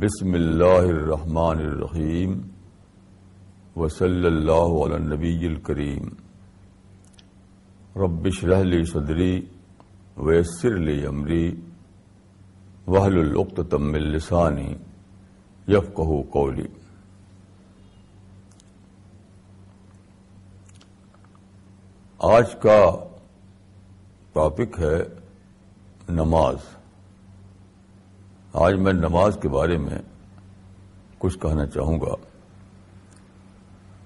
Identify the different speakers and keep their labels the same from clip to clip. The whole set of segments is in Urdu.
Speaker 1: بسم اللہ الرحمن الرحیم وصلی اللہ علی النبی الکریم. ربش رحلی صدری ویسر لی امری وحل العقت تم لسانی یفقہ قولی. آج کا ٹاپک ہے نماز. آج میں نماز کے بارے میں کچھ کہنا چاہوں گا۔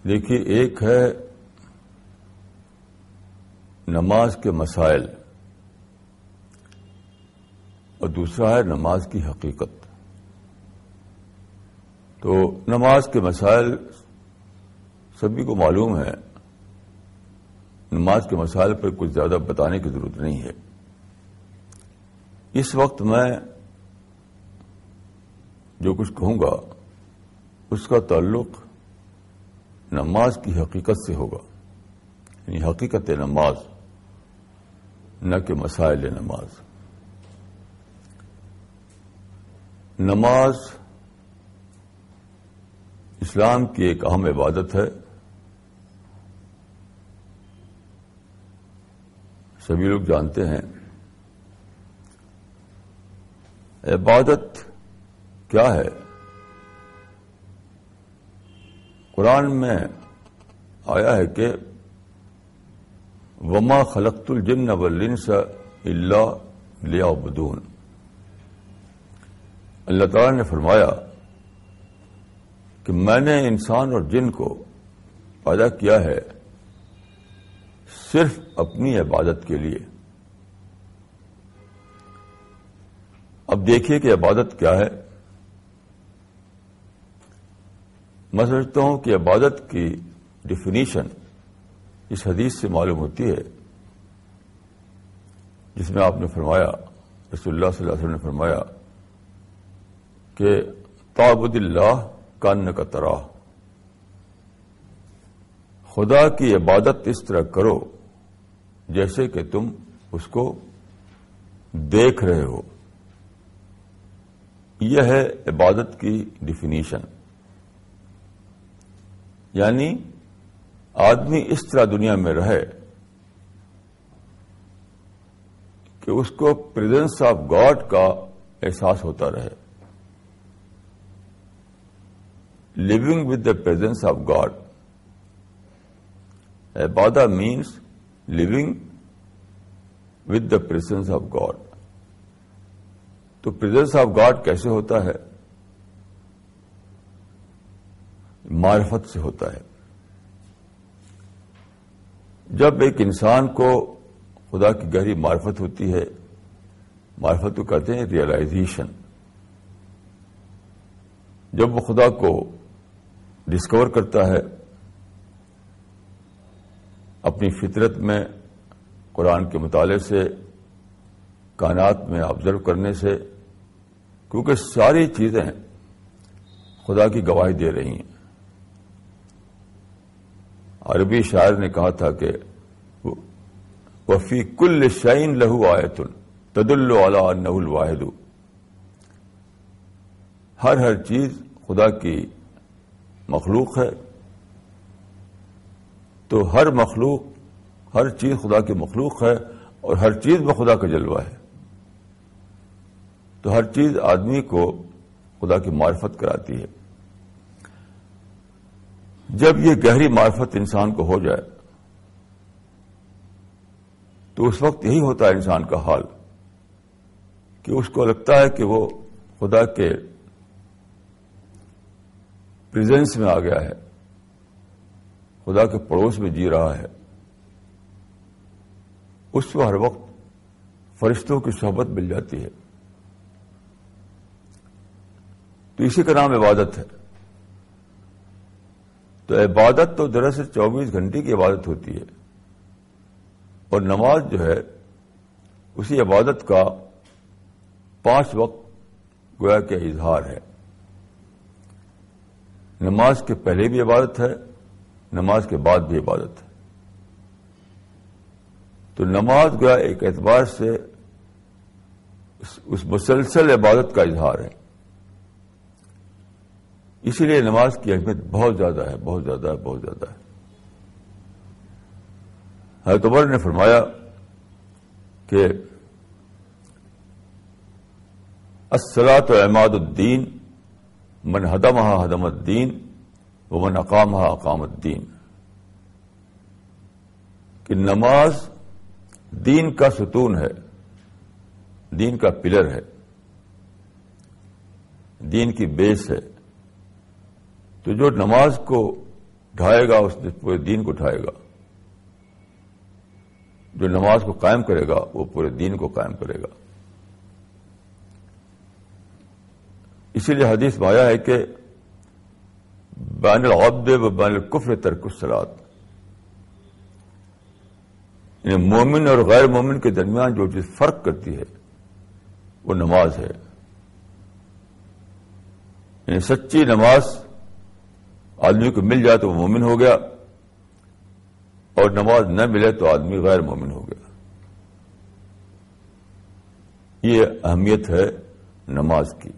Speaker 1: دیکھیے، ایک ہے نماز کے مسائل اور دوسرا ہے نماز کی حقیقت۔ تو نماز کے مسائل سبھی کو معلوم ہے، نماز کے مسائل پر کچھ زیادہ بتانے کی ضرورت نہیں ہے۔ اس وقت میں جو کچھ کہوں گا، اس کا تعلق نماز کی حقیقت سے ہوگا۔ یعنی حقیقت نماز، نہ کہ مسائل نماز۔ نماز اسلام کی ایک اہم عبادت ہے۔ سبھی لوگ جانتے ہیں۔ عبادت کیا ہے؟ قرآن میں آیا ہے کہ وما خلقت الجن والانس اللہ لیا بدون اللہ تعالی نے فرمایا کہ میں نے انسان اور جن کو پیدا کیا ہے صرف اپنی عبادت کے لیے۔ اب دیکھیے کہ عبادت کیا ہے۔ میں سمجھتا ہوں کہ عبادت کی ڈیفینیشن اس حدیث سے معلوم ہوتی ہے، جس میں آپ نے فرمایا، رسول اللہ صلی اللہ علیہ وسلم نے فرمایا کہ تعبد اللہ کان کا طرح خدا کی عبادت اس طرح کرو جیسے کہ تم اس کو دیکھ رہے ہو۔ یہ ہے عبادت کی ڈیفینیشن یعنی آدمی اس طرح دنیا میں رہے کہ اس کو پریزنس آف گاڈ کا احساس ہوتا رہے۔ Living with the presence of God. Ubadah means living with the presence of God. تو پرزنس آف گاڈ کیسے ہوتا ہے؟ معرفت سے ہوتا ہے۔ جب ایک انسان کو خدا کی گہری معرفت ہوتی ہے، معرفت تو کہتے ہیں ریئلائزیشن جب وہ خدا کو ڈسکور کرتا ہے، اپنی فطرت میں، قرآن کے مطالعے سے، کائنات میں آبزرو کرنے سے، کیونکہ ساری چیزیں خدا کی گواہی دے رہی ہیں۔ عربی شاعر نے کہا تھا کہ وفی کل شعین لہو آیت تد اللہ نہ الواحد. ہر ہر چیز خدا کی مخلوق ہے تو ہر مخلوق، ہر چیز خدا کی مخلوق ہے اور ہر چیز میں خدا کا جلوہ ہے۔ تو ہر چیز آدمی کو خدا کی معرفت کراتی ہے۔ جب یہ گہری معرفت انسان کو ہو جائے، تو اس وقت یہی ہوتا ہے انسان کا حال کہ اس کو لگتا ہے کہ وہ خدا کے پریزنس میں آ گیا ہے، خدا کے پڑوس میں جی رہا ہے۔ اس کو ہر وقت فرشتوں کی صحبت مل جاتی ہے۔ تو اسی کا نام عبادت ہے۔ تو عبادت تو دراصل چوبیس گھنٹے کی عبادت ہوتی ہے۔ اور نماز جو ہے، اسی عبادت کا پانچ وقت گویا کے اظہار ہے۔ نماز کے پہلے بھی عبادت ہے، نماز کے بعد بھی عبادت ہے۔ تو نماز گویا ایک اعتبار سے اس مسلسل عبادت کا اظہار ہے۔ اسی لیے نماز کی اہمیت بہت زیادہ ہے، بہت زیادہ ہے، بہت زیادہ ہے۔ حضرت عمر نے فرمایا کہ السلاط احماد الدین، من حدم حدم الدین وہ من اقام اقام الدین۔ کہ نماز دین کا ستون ہے، دین کا پلر ہے، دین کی بیس ہے۔ تو جو نماز کو ڈھائے گا، اس نے پورے دین کو ڈھائے گا۔ جو نماز کو قائم کرے گا، وہ پورے دین کو قائم کرے گا۔ اسی لیے حدیث میں آیا ہے کہ بین العبد و بین الکفر ترک السلاد یعنی مومن اور غیر مومن کے درمیان جو چیز فرق کرتی ہے، وہ نماز ہے۔ یعنی سچی نماز آدمی کو مل جائے تو وہ مومن ہو گیا اور نماز نہ ملے تو آدمی غیر مومن ہو گیا۔ یہ اہمیت ہے نماز کی۔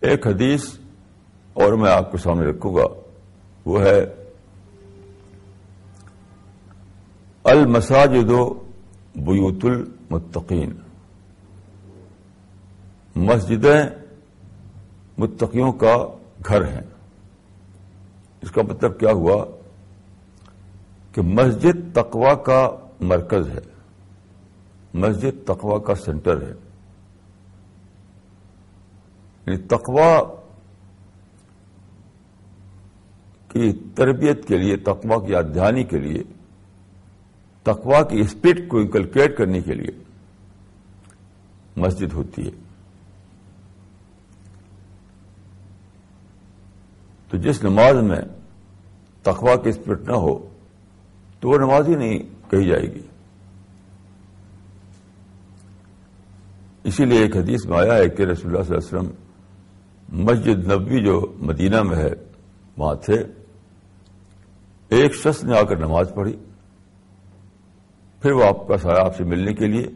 Speaker 1: ایک حدیث اور میں آپ کے سامنے رکھوں گا، وہ ہے، المساجد و بیوت المتقین۔ مسجدیں متقیوں کا گھر ہیں اس کا مطلب کیا ہوا؟ کہ مسجد تقوا کا مرکز ہے۔ مسجد تقوا کا سینٹر ہے۔ یعنی تقوا کی تربیت کے لیے تقوا کی ادھیانی کے لیے تقوا کی اسپرٹ کو انکلکیٹ کرنے کے لیے مسجد ہوتی ہے۔ تو جس نماز میں تقوا کی اسپرٹ نہ ہو، تو وہ نماز ہی نہیں کہی جائے گی۔ اسی لیے ایک حدیث میں آیا ہے کہ رسول اللہ صلی اللہ علیہ وسلم مسجد نبوی جو مدینہ میں ہے، وہاں تھے۔ ایک شخص نے آ کر نماز پڑھی، پھر وہ آپ کا سارا آپ سے ملنے کے لیے۔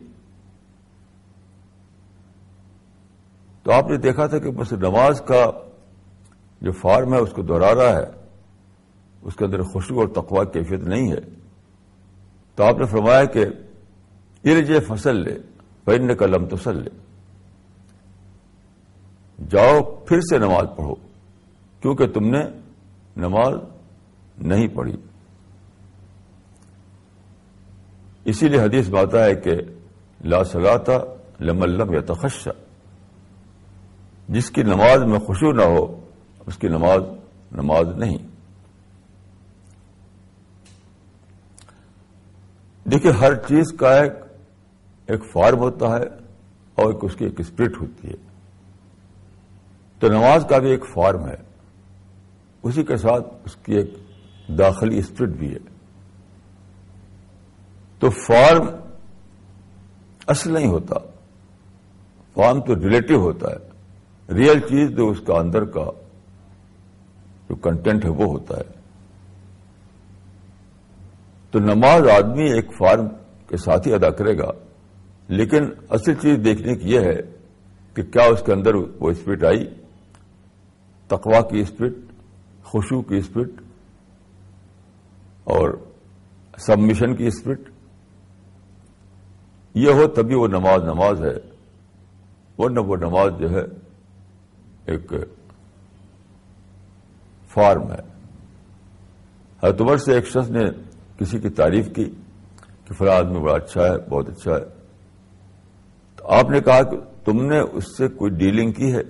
Speaker 1: تو آپ نے دیکھا تھا کہ بس نماز کا جو فارم ہے اس کو دوہرا رہا ہے، اس کے اندر خوشبو اور تقوا کیفیت نہیں ہے۔ تو آپ نے فرمایا کہ ارج فصل لے پہننے کا لم تسل لے جاؤ پھر سے نماز پڑھو، کیونکہ تم نے نماز نہیں پڑھی۔ اسی لیے حدیث باتا ہے کہ، لا سلاتا لم یا تخشا جس کی نماز میں خوشو نہ ہو اس کی نماز نماز نہیں۔ دیکھیے، ہر چیز کا ایک ایک فارم ہوتا ہے اور ایک اس کی ایک اسپرٹ ہوتی ہے۔ تو نماز کا بھی ایک فارم ہے۔ اسی کے ساتھ اس کی ایک داخلی اسپرٹ بھی ہے۔ تو فارم اصل نہیں ہوتا۔ فارم تو ریلیٹو ہوتا ہے۔ ریئل چیز جو اس کا اندر کا جو کنٹینٹ ہے وہ ہوتا ہے۔ تو نماز آدمی ایک فارم کے ساتھ ہی ادا کرے گا، لیکن اصل چیز دیکھنے کی یہ ہے کہ کیا اس کے اندر وہ اسپرٹ آئی؟ تقوا کی اسپرٹ خوشو کی اسپرٹ اور سبمیشن کی اسپرٹ یہ ہو تبھی وہ نماز نماز ہے۔ ورنہ وہ نماز جو ہے ایک فارم ہے۔ ہر عمر سے ایک شخص نے کسی کی تعریف کی کہ فلاں آدمی بڑا اچھا ہے، بہت اچھا ہے۔ تو آپ نے کہا کہ تم نے اس سے کوئی ڈیلنگ کی ہے؟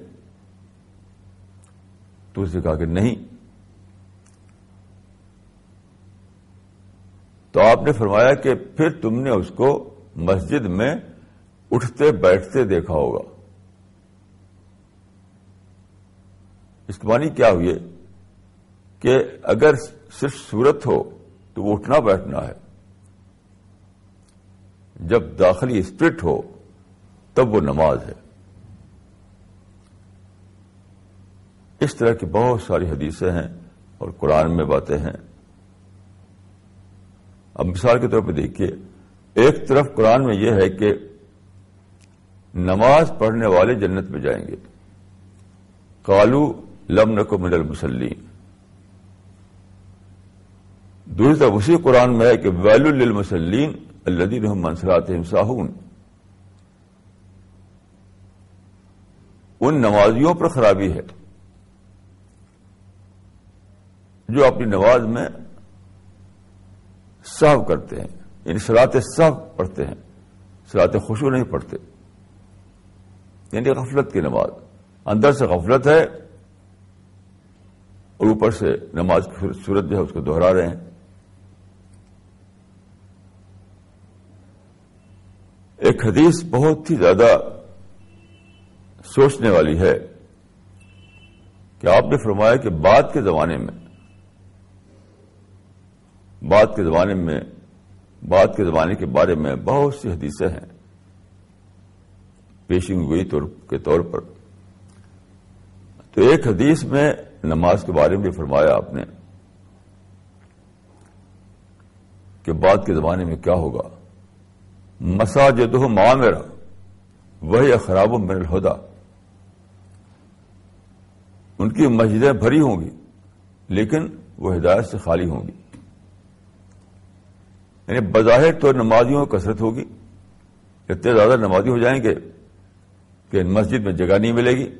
Speaker 1: تو اس نے کہا کہ نہیں۔ تو آپ نے فرمایا کہ پھر تم نے اس کو مسجد میں اٹھتے بیٹھتے دیکھا ہوگا۔ اس کے معنی کیا ہوئی کہ اگر صرف صورت ہو تو وہ اٹھنا بیٹھنا ہے۔ جب داخلی اسپرٹ ہو تب وہ نماز ہے۔ اس طرح کی بہت ساری حدیثیں ہیں اور قرآن میں باتیں ہیں۔ اب مثال کے طور پہ دیکھیے، ایک طرف قرآن میں یہ ہے کہ نماز پڑھنے والے جنت میں جائیں گے۔ کالو لم نکو من المسلین دوسری طرف اسی قرآن میں ہے کہ ویل المسلین الدین منصرات ساہون۔ ان نمازیوں پر خرابی ہے۔ جو اپنی نماز میں صاف کرتے ہیں یعنی سلاد صاف پڑھتے ہیں سلاد خوشو نہیں پڑھتے۔ یعنی غفلت کی نماز۔ اندر سے غفلت ہے اور اوپر سے نماز کی صورت جو ہے اس کو دوہرا رہے ہیں۔ ایک حدیث بہت ہی زیادہ سوچنے والی ہے کہ آپ نے فرمایا کہ بعد کے زمانے میں، بعد کے زمانے میں، بعد کے زمانے کے بارے میں بہت سی حدیثیں ہیں پیشنگ گوئی کے طور پر۔ تو ایک حدیث میں نماز کے بارے میں بھی فرمایا آپ نے کہ بعد کے زمانے میں کیا ہوگا۔ مساجد معامرہ وہی خراب من الہدا ان کی مسجدیں بھری ہوں گی، لیکن وہ ہدایت سے خالی ہوں گی۔ یعنی بظاہر تو نمازیوں کی کثرت ہوگی، اتنے زیادہ نمازی ہو جائیں گے کہ مسجد میں جگہ نہیں ملے گی۔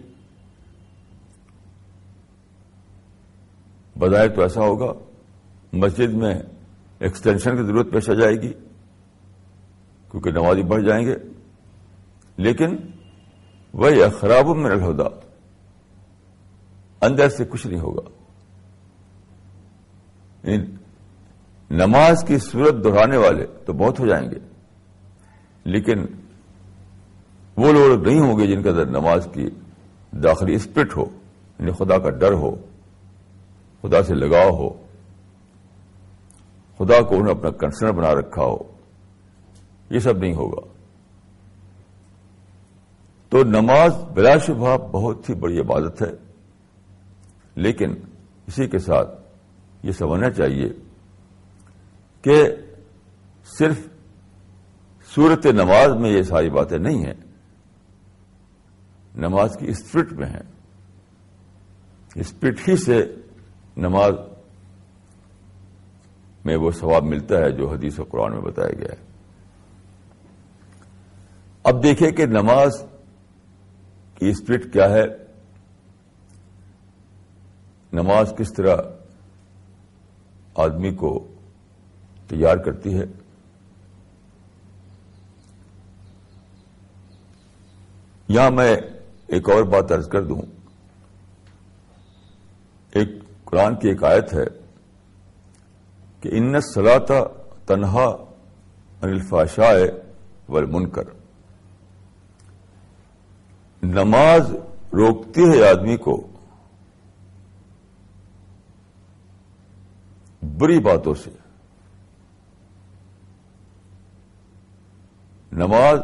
Speaker 1: بظاہر تو ایسا ہوگا، مسجد میں ایکسٹینشن کی ضرورت پیش آ جائے گی۔ کیونکہ نمازی بڑھ جائیں گے۔ لیکن وہی خراب میں الہدا، اندر سے کچھ نہیں ہوگا۔ یعنی نماز کی صورت دہرانے والے تو بہت ہو جائیں گے، لیکن وہ لوگ نہیں ہوں گے جن کا نماز کی داخلی اسپرٹ ہو یعنی خدا کا ڈر ہو، خدا سے لگاؤ ہو، خدا کو انہیں اپنا کنسرن بنا رکھا ہو۔ یہ سب نہیں ہوگا۔ تو نماز بلا شبہ بہت ہی بڑی عبادت ہے، لیکن اسی کے ساتھ یہ سمجھنا چاہیے کہ صرف صورت نماز میں یہ ساری باتیں نہیں ہیں، نماز کی اسپرٹ میں ہیں۔ اسپرٹ ہی سے نماز میں وہ ثواب ملتا ہے جو حدیث و قرآن میں بتایا گیا ہے۔ اب دیکھیں کہ نماز کی اسپرٹ کیا ہے؟ نماز کس طرح آدمی کو تیار کرتی ہے؟ یہاں میں ایک اور بات ارض کر دوں۔ ایک قرآن کی ایک آیت ہے کہ ان سلاتا تنہا انلفاشائے ول منکر نماز روکتی ہے آدمی کو، بری باتوں سے۔ نماز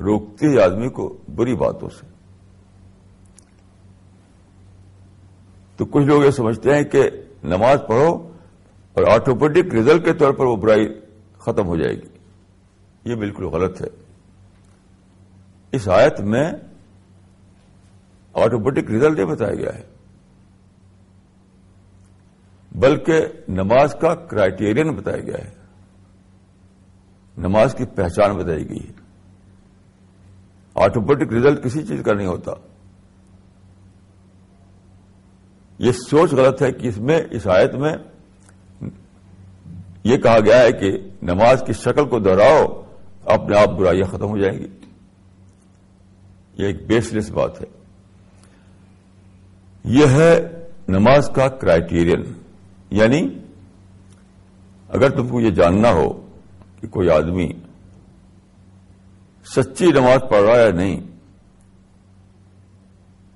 Speaker 1: روکتی ہے آدمی کو بری باتوں سے۔ تو کچھ لوگ یہ سمجھتے ہیں کہ نماز پڑھو اور آٹومیٹک ریزلٹ کے طور پر وہ برائی ختم ہو جائے گی۔ یہ بالکل غلط ہے۔ اس آیت میں آٹومیٹک ریزلٹ یہ بتایا گیا ہے۔ بلکہ نماز کا کرائٹیرین بتایا گیا ہے۔ نماز کی پہچان بتائی گئی ہے۔ آٹومیٹک ریزلٹ کسی چیز کا نہیں ہوتا۔ یہ سوچ غلط ہے کہ اس میں، اس آیت میں یہ کہا گیا ہے کہ نماز کی شکل کو دہراؤ، اپنے آپ برائیاں ختم ہو جائیں گی۔ یہ ایک بیس لیس بات ہے۔ یہ ہے نماز کا کرائٹیرین یعنی اگر تم کو یہ جاننا ہو کہ کوئی آدمی سچی نماز پڑھ رہا ہے یا نہیں،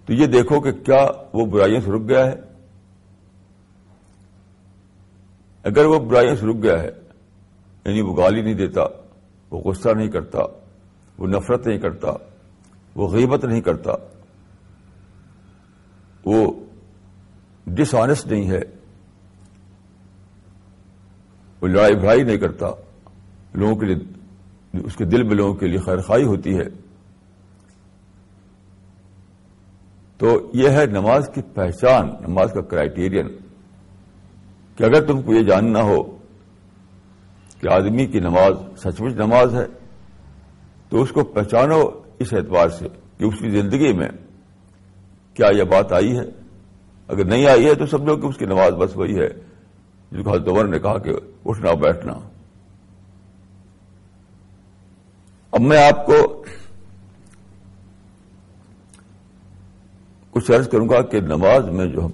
Speaker 1: تو یہ دیکھو کہ کیا وہ برائیوں سے رک گیا ہے۔ اگر وہ برائیوں سے رک گیا ہے یعنی وہ گالی نہیں دیتا، وہ غصہ نہیں کرتا، وہ نفرت نہیں کرتا، وہ غیبت نہیں کرتا وہ ڈس آنےسٹ نہیں ہے۔ وہ لڑائی بھائی نہیں کرتا۔ لوگوں کے لیے اس کے دل میں لوگوں کے لیے خیر خائی ہوتی ہے۔ تو یہ ہے نماز کی پہچان، نماز کا کرائٹیرین کہ اگر تم کو یہ جاننا ہو کہ آدمی کی نماز سچ مچ نماز ہے، تو اس کو پہچانو اس اعتبار سے کہ اس کی زندگی میں کیا یہ بات آئی ہے؟ اگر نہیں آئی ہے تو سمجھو کہ اس کی نماز بس وہی ہے۔ جس کو حضرت عمر نے کہا کہ اٹھنا بیٹھنا۔ اب میں آپ کو کچھ عرض کروں گا کہ نماز میں جو ہم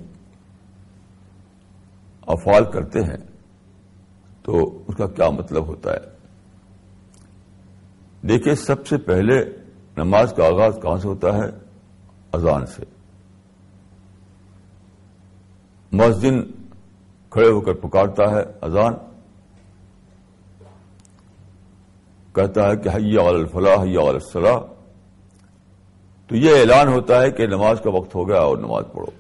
Speaker 1: افعال کرتے ہیں تو اس کا کیا مطلب ہوتا ہے؟ دیکھیے، سب سے پہلے نماز کا آغاز کہاں سے ہوتا ہے؟ اذان سے۔ مسجد کھڑے ہو کر پکارتا ہے اذان، کہتا ہے کہ حیا الفلاح حیا الصلاح۔ تو یہ اعلان ہوتا ہے کہ نماز کا وقت ہو گیا اور نماز پڑھو۔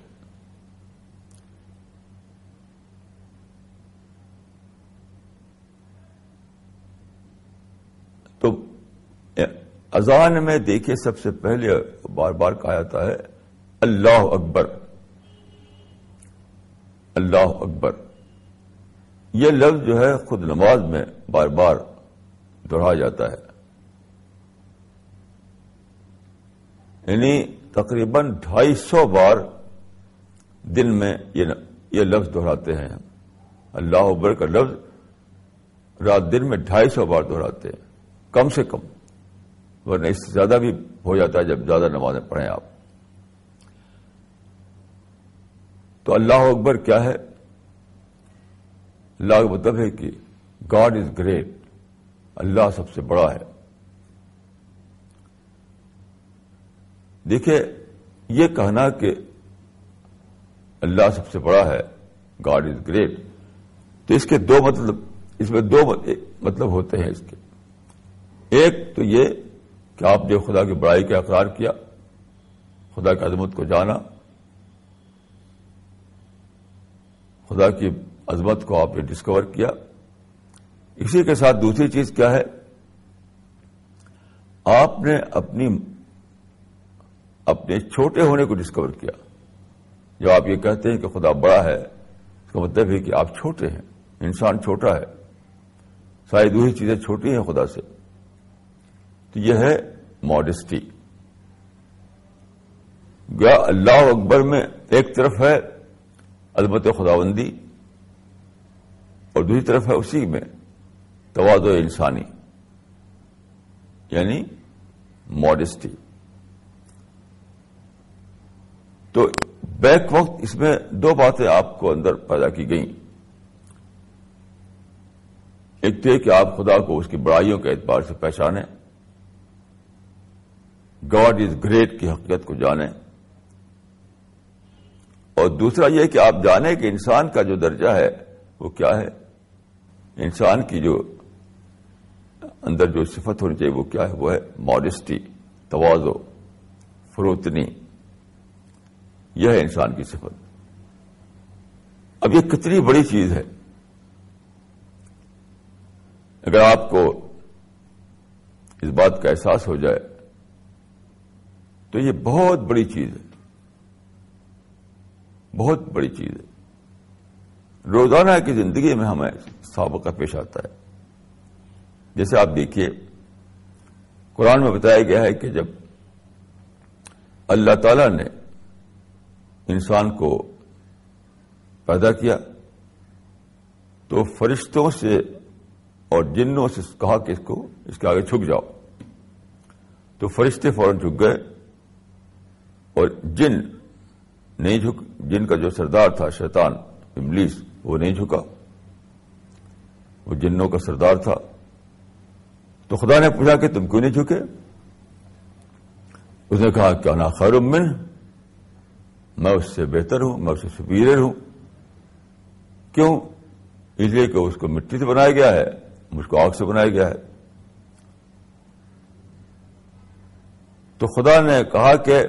Speaker 1: تو اذان میں دیکھیے سب سے پہلے بار بار کہا جاتا ہے، اللہ اکبر۔ اللہ اکبر۔ یہ لفظ جو ہے خود نماز میں بار بار دوہرایا جاتا ہے۔ یعنی تقریباً ڈھائی سو بار دن میں یہ لفظ دہراتے ہیں۔ اللہ اکبر کا لفظ رات دن میں ڈھائی سو بار دہراتے ہیں۔ کم سے کم، ورنہ اس سے زیادہ بھی ہو جاتا ہے جب زیادہ نمازیں پڑھیں آپ۔ تو اللہ اکبر کیا ہے؟ اللہ کا مطلب ہے کہ گاڈ از گریٹ اللہ سب سے بڑا ہے۔ دیکھیے یہ کہنا کہ اللہ سب سے بڑا ہے گاڈ از گریٹ تو اس کے دو مطلب اس میں دو مطلب ہوتے ہیں اس کے۔ ایک تو یہ کہ آپ نے خدا کی بڑائی کا اقرار کیا، خدا کی عظمت کو جانا۔ خدا کی عظمت کو آپ نے ڈسکور کیا۔ اسی کے ساتھ دوسری چیز کیا ہے؟ آپ نے اپنی اپنے چھوٹے ہونے کو ڈسکور کیا۔ جب آپ یہ کہتے ہیں کہ خدا بڑا ہے، اس کا مطلب ہے کہ آپ چھوٹے ہیں، انسان چھوٹا ہے۔ ساری دوسری چیزیں چھوٹی ہیں خدا سے۔ تو یہ ہے ماڈسٹی گیا اللہ اکبر میں ایک طرف ہے البت خداوندی اور دوسری طرف ہے اسی میں تواد انسانی یعنی ماڈسٹی تو بیک وقت اس میں دو باتیں آپ کو اندر پیدا کی گئیں۔ ایک تو یہ کہ آپ خدا کو اس کی بڑائیوں کے اعتبار سے پہچانیں۔ گاڈ از گریٹ کی حقیقت کو جانیں۔ اور دوسرا یہ کہ آپ جانیں کہ انسان کا جو درجہ ہے وہ کیا ہے؟ انسان کی جو اندر جو صفت ہونی چاہیے وہ کیا ہے؟ وہ ہے ماڈسٹی توازو فروتنی۔ یہ ہے انسان کی صفت۔ اب یہ کتنی بڑی چیز ہے۔ اگر آپ کو اس بات کا احساس ہو جائے تو یہ بہت بڑی چیز ہے۔ بہت بڑی چیز ہے۔ روزانہ کی زندگی میں ہمیں سابقہ پیش آتا ہے۔ جیسے آپ دیکھیے، قرآن میں بتایا گیا ہے کہ جب اللہ تعالی نے انسان کو پیدا کیا، تو فرشتوں سے اور جنوں سے کہا کہ اس کو، اس کے آگے چھک جاؤ۔ تو فرشتے فوراً جھک گئے اور جن نہیں جھک جن کا جو سردار تھا، شیطان، ابلیس، وہ نہیں جھکا۔ وہ جنوں کا سردار تھا۔ تو خدا نے پوچھا کہ تم کیوں نہیں جھکے؟ اس نے کہا کیا نا خیر من میں اس سے بہتر ہوں، میں اس سے سپیریئر ہوں۔ کیوں؟ اس لیے کہ اس کو مٹی سے بنایا گیا ہے، مجھ کو آگ سے بنایا گیا ہے۔ تو خدا نے کہا کہ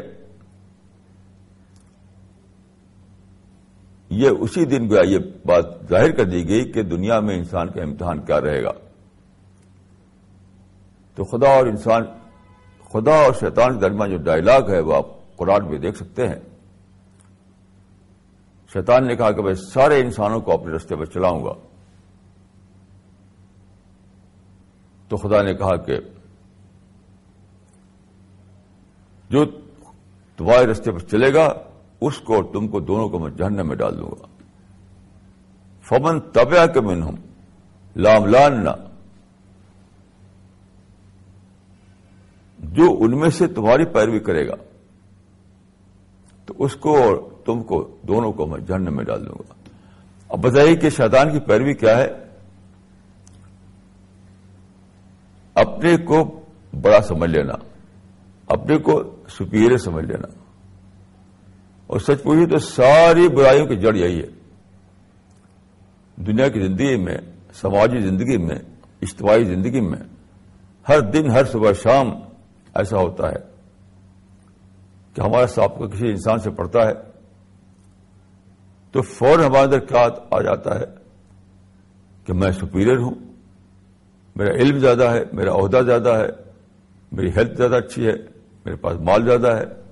Speaker 1: یہ اسی دن گیا یہ بات ظاہر کر دی گئی کہ دنیا میں انسان کا امتحان کیا رہے گا۔ تو خدا اور انسان، خدا اور شیطان کے درمیان جو ڈائلاگ ہے وہ آپ قرآن میں دیکھ سکتے ہیں۔ شیطان نے کہا کہ میں سارے انسانوں کو اپنے رستے پر چلاؤں گا۔ تو خدا نے کہا کہ جو تمہارے رستے پر چلے گا اس کو اور تم کو دونوں کو میں جہنم میں ڈال دوں گا۔ فمن طبع کے من ہوں لام لان جو ان میں سے تمہاری پیروی کرے گا، تو اس کو اور تم کو دونوں کو میں جہنم میں ڈال دوں گا۔ اب بتائیے کہ شیطان کی پیروی کیا ہے؟ اپنے کو بڑا سمجھ لینا، اپنے کو سپیریئر سمجھ لینا۔ اور سچ پوچھی تو ساری برائیوں کی جڑ یہی ہے۔ دنیا کی زندگی میں، سماجی زندگی میں، اجتماعی زندگی میں ہر دن، ہر صبح، شام ایسا ہوتا ہے کہ ہمارا سانپ کسی انسان سے پڑتا ہے تو فوراً ہمارے اندر کیا آ جاتا ہے کہ میں سپیریئر ہوں، میرا علم زیادہ ہے، میرا عہدہ زیادہ ہے، میری ہیلتھ زیادہ اچھی ہے، میرے پاس مال زیادہ ہے۔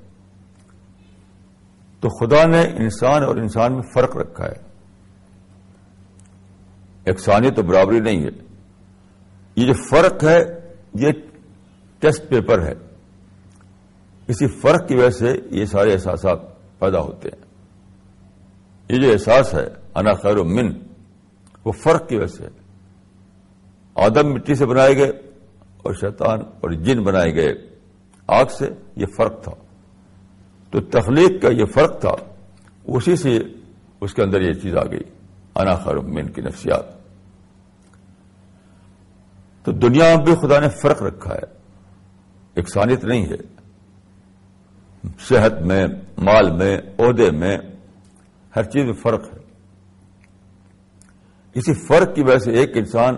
Speaker 1: تو خدا نے انسان اور انسان میں فرق رکھا ہے۔ یکسانیت تو برابری نہیں ہے۔ یہ جو فرق ہے، یہ ٹیسٹ پیپر ہے۔ کسی فرق کی وجہ سے یہ سارے احساسات پیدا ہوتے ہیں۔ یہ جو احساس ہے، انا خیر و من، وہ فرق کی وجہ سے آدم مٹی سے بنائے گئے اور شیطان اور جن بنائے گئے۔ آگ سے یہ فرق تھا۔ تو تخلیق کا یہ فرق تھا، اسی سے اس کے اندر یہ چیز آ گئی، انا خیر من کی نفسیات۔ تو دنیا میں بھی خدا نے فرق رکھا ہے یکسانیت نہیں ہے۔ صحت میں، مال میں، عہدے میں ہر چیز میں فرق ہے۔ اسی فرق کی وجہ سے ایک انسان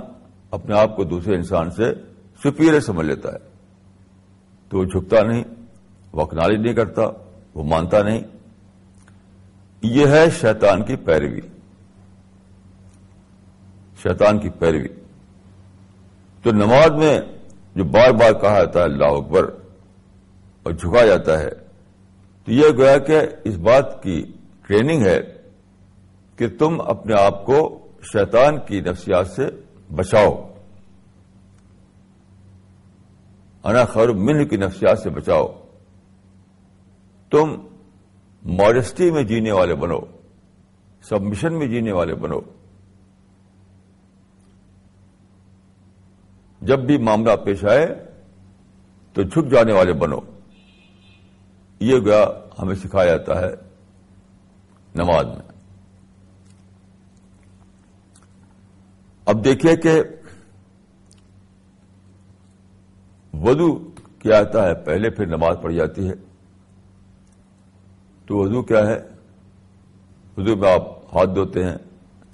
Speaker 1: اپنے آپ کو دوسرے انسان سے سپیریئر سمجھ لیتا ہے۔ تو وہ جھکتا نہیں، وہ اکنالج نہیں کرتا۔ وہ مانتا نہیں۔ یہ ہے شیطان کی پیروی۔ شیطان کی پیروی۔ تو نماز میں جو بار بار کہا جاتا ہے اللہ اکبر اور جھکا جاتا ہے، تو یہ گویا کہ اس بات کی ٹریننگ ہے کہ تم اپنے آپ کو شیطان کی نفسیات سے بچاؤ۔ انا خیر من کی نفسیات سے بچاؤ۔ تم ماڈسٹی میں جینے والے بنو سبمشن میں جینے والے بنو۔ جب بھی معاملہ پیش آئے تو جھک جانے والے بنو۔ یہ گیا ہمیں سکھایا جاتا ہے نماز میں۔ اب دیکھیے کہ وضو کیا آتا ہے، پہلے پھر نماز پڑھی جاتی ہے۔ تو وضو کیا ہے؟ وضو میں آپ ہاتھ دھوتے ہیں،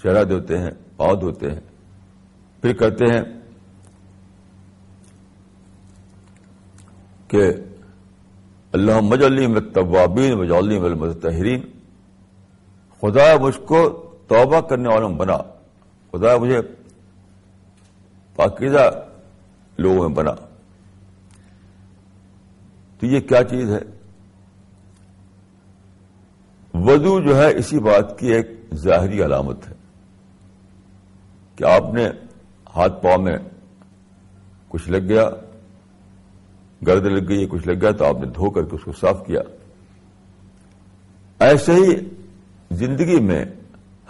Speaker 1: چہرہ دھوتے ہیں، پاؤں دھوتے ہیں۔ پھر کرتے ہیں کہ اللہ مجلی میں طوابین مجالین متحرین خدا مجھ کو توبہ کرنے والوں بنا۔ خدا مجھے پاکیزہ لوگوں میں بنا۔ تو یہ کیا چیز ہے؟ وضو جو ہے اسی بات کی ایک ظاہری علامت ہے کہ آپ نے ہاتھ پاؤں میں کچھ لگ گیا، گرد لگ گئی، کچھ لگ گیا تو آپ نے دھو کر کے اس کو صاف کیا۔ ایسے ہی زندگی میں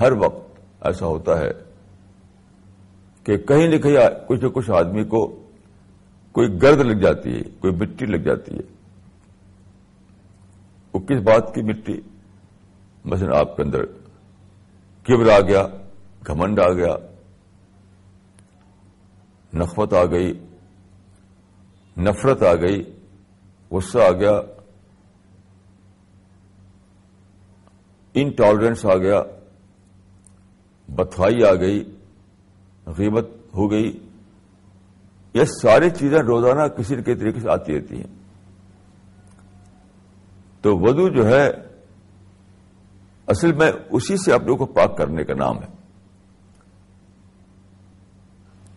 Speaker 1: ہر وقت ایسا ہوتا ہے کہ کہیں نہ کہیں کچھ نہ کچھ آدمی کو کوئی گرد لگ جاتی ہے، کوئی مٹی لگ جاتی ہے۔ وہ کس بات کی مٹی؟ مثلا آپ کے اندر کبر آ گیا، گھمنڈ آ گیا نفت آ گئی، نفرت آ گئی، غصہ آ گیا انٹالرنس آ گیا، بتائی آ گئی، غیبت ہو گئی، یہ ساری چیزیں روزانہ کسی نہ کسی طریقے سے آتی رہتی ہیں۔ تو وضو جو ہے اصل میں اسی سے اپنے کو پاک کرنے کا نام ہے۔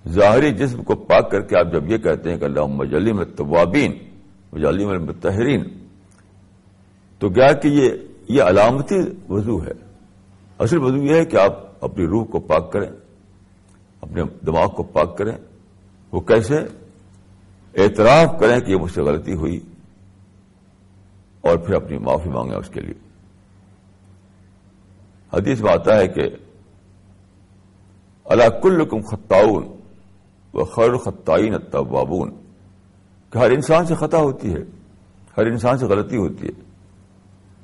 Speaker 1: ظاہری جسم کو پاک کر کے آپ جب یہ کہتے ہیں کہ اللہ مجلیم الطوابین مجلیم المتحرین تو کیا کہ یہ یہ علامتی وضو ہے۔ اصل وضو یہ ہے کہ آپ اپنی روح کو پاک کریں، اپنے دماغ کو پاک کریں۔ وہ کیسے؟ اعتراف کریں کہ یہ مجھ سے غلطی ہوئی اور پھر اپنی معافی مانگیں اس کے لیے۔ حدیث میں آتا ہے کہ اللہ کل کم خطاون و خیر خطائین التوابون، کہ ہر انسان سے خطا ہوتی ہے، ہر انسان سے غلطی ہوتی ہے۔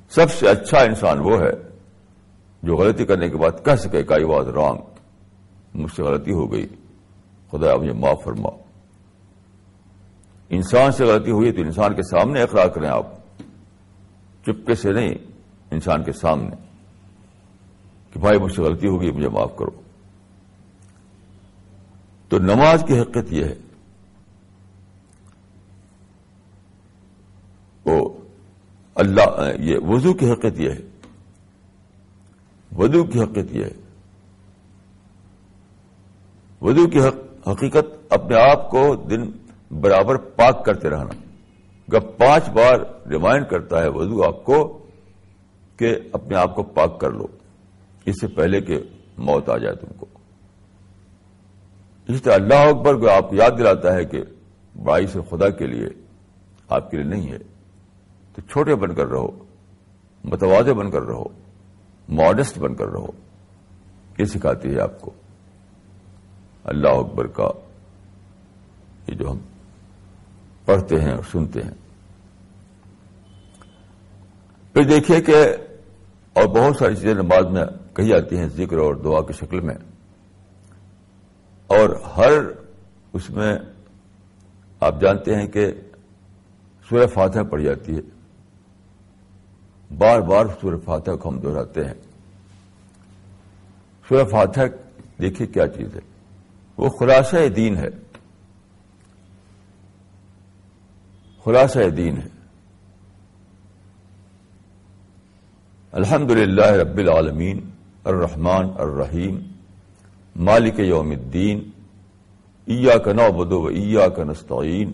Speaker 1: سب سے اچھا انسان وہ ہے جو غلطی کرنے کے بعد کہہ سکے کا واز رانگ، مجھ سے غلطی ہو گئی، خدا مجھے معاف فرما۔ انسان سے غلطی ہوئی تو انسان کے سامنے اقرار کریں آپ، چپکے سے نہیں، انسان کے سامنے۔ کہ بھائی مجھ سے غلطی ہوگی، مجھے معاف کرو۔ تو نماز کی حقیقت یہ ہے۔ وہ اللہ، یہ وضو کی حقیقت یہ ہے۔ وضو کی حقیقت یہ ہے۔ وضو کی حقیقت اپنے آپ کو دن برابر پاک کرتے رہنا۔ جب پانچ بار ریمائنڈ کرتا ہے وضو آپ کو کہ اپنے آپ کو پاک کر لو۔ اس سے پہلے کہ موت آ جائے تم کو۔ اس طرح اللہ اکبر کو آپ کو یاد دلاتا ہے کہ بڑائی سے خدا کے لیے آپ کے لیے نہیں ہے۔ تو چھوٹے بن کر رہو، متوازے بن کر رہو ماڈسٹ بن کر رہو۔ یہ سکھاتی ہے آپ کو۔ اللہ اکبر کا یہ جو ہم پڑھتے ہیں اور سنتے ہیں۔ پھر دیکھیے کہ اور بہت ساری چیزیں نماز میں کہی جاتی ہیں ذکر اور دعا کی شکل میں۔ اور ہر اس میں آپ جانتے ہیں کہ سورہ فاتحہ پڑھی جاتی ہے۔ بار بار سورہ فاتحہ کو ہم دہراتے ہیں۔ سورہ فاتحہ دیکھیے کیا چیز ہے۔ وہ خلاصہ دین ہے۔ خلاصہ دین ہے۔ الحمد للہ رب العالمین۔ الرحمن الرحیم، مالک یوم الدین ایا کا نو و ایا کا نستعین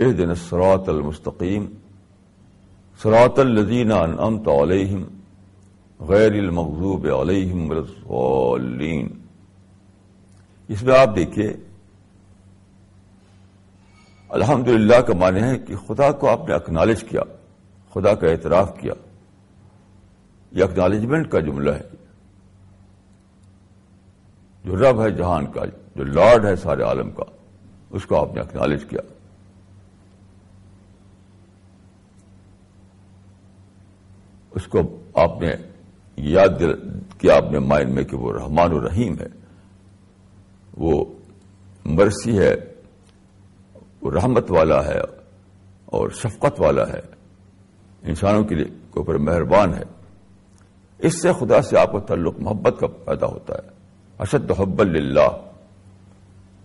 Speaker 1: اح دن سرات المستقیم سرات الزین انعمت علیہم، غیر المغضوب علیہم رسولین اس میں آپ دیکھیے الحمد للہ کا معنی ہے کہ خدا کو آپ نے اکنالج کیا، خدا کا اعتراف کیا۔ یہ اکنالجمنٹ کا جملہ ہے۔ جو رب ہے جہان کا، جو لارڈ ہے سارے عالم کا، اس کو آپ نے اکنالج کیا۔ اس کو آپ نے یاد کیا اپنے مائنڈ میں کہ وہ رحمان الرحیم ہے۔ وہ مرسی ہے، وہ رحمت والا ہے اور شفقت والا ہے۔ انسانوں کے لیے اوپر مہربان ہے۔ اس سے خدا سے آپ کو تعلق محبت کا پیدا ہوتا ہے۔ اشد حب اللہ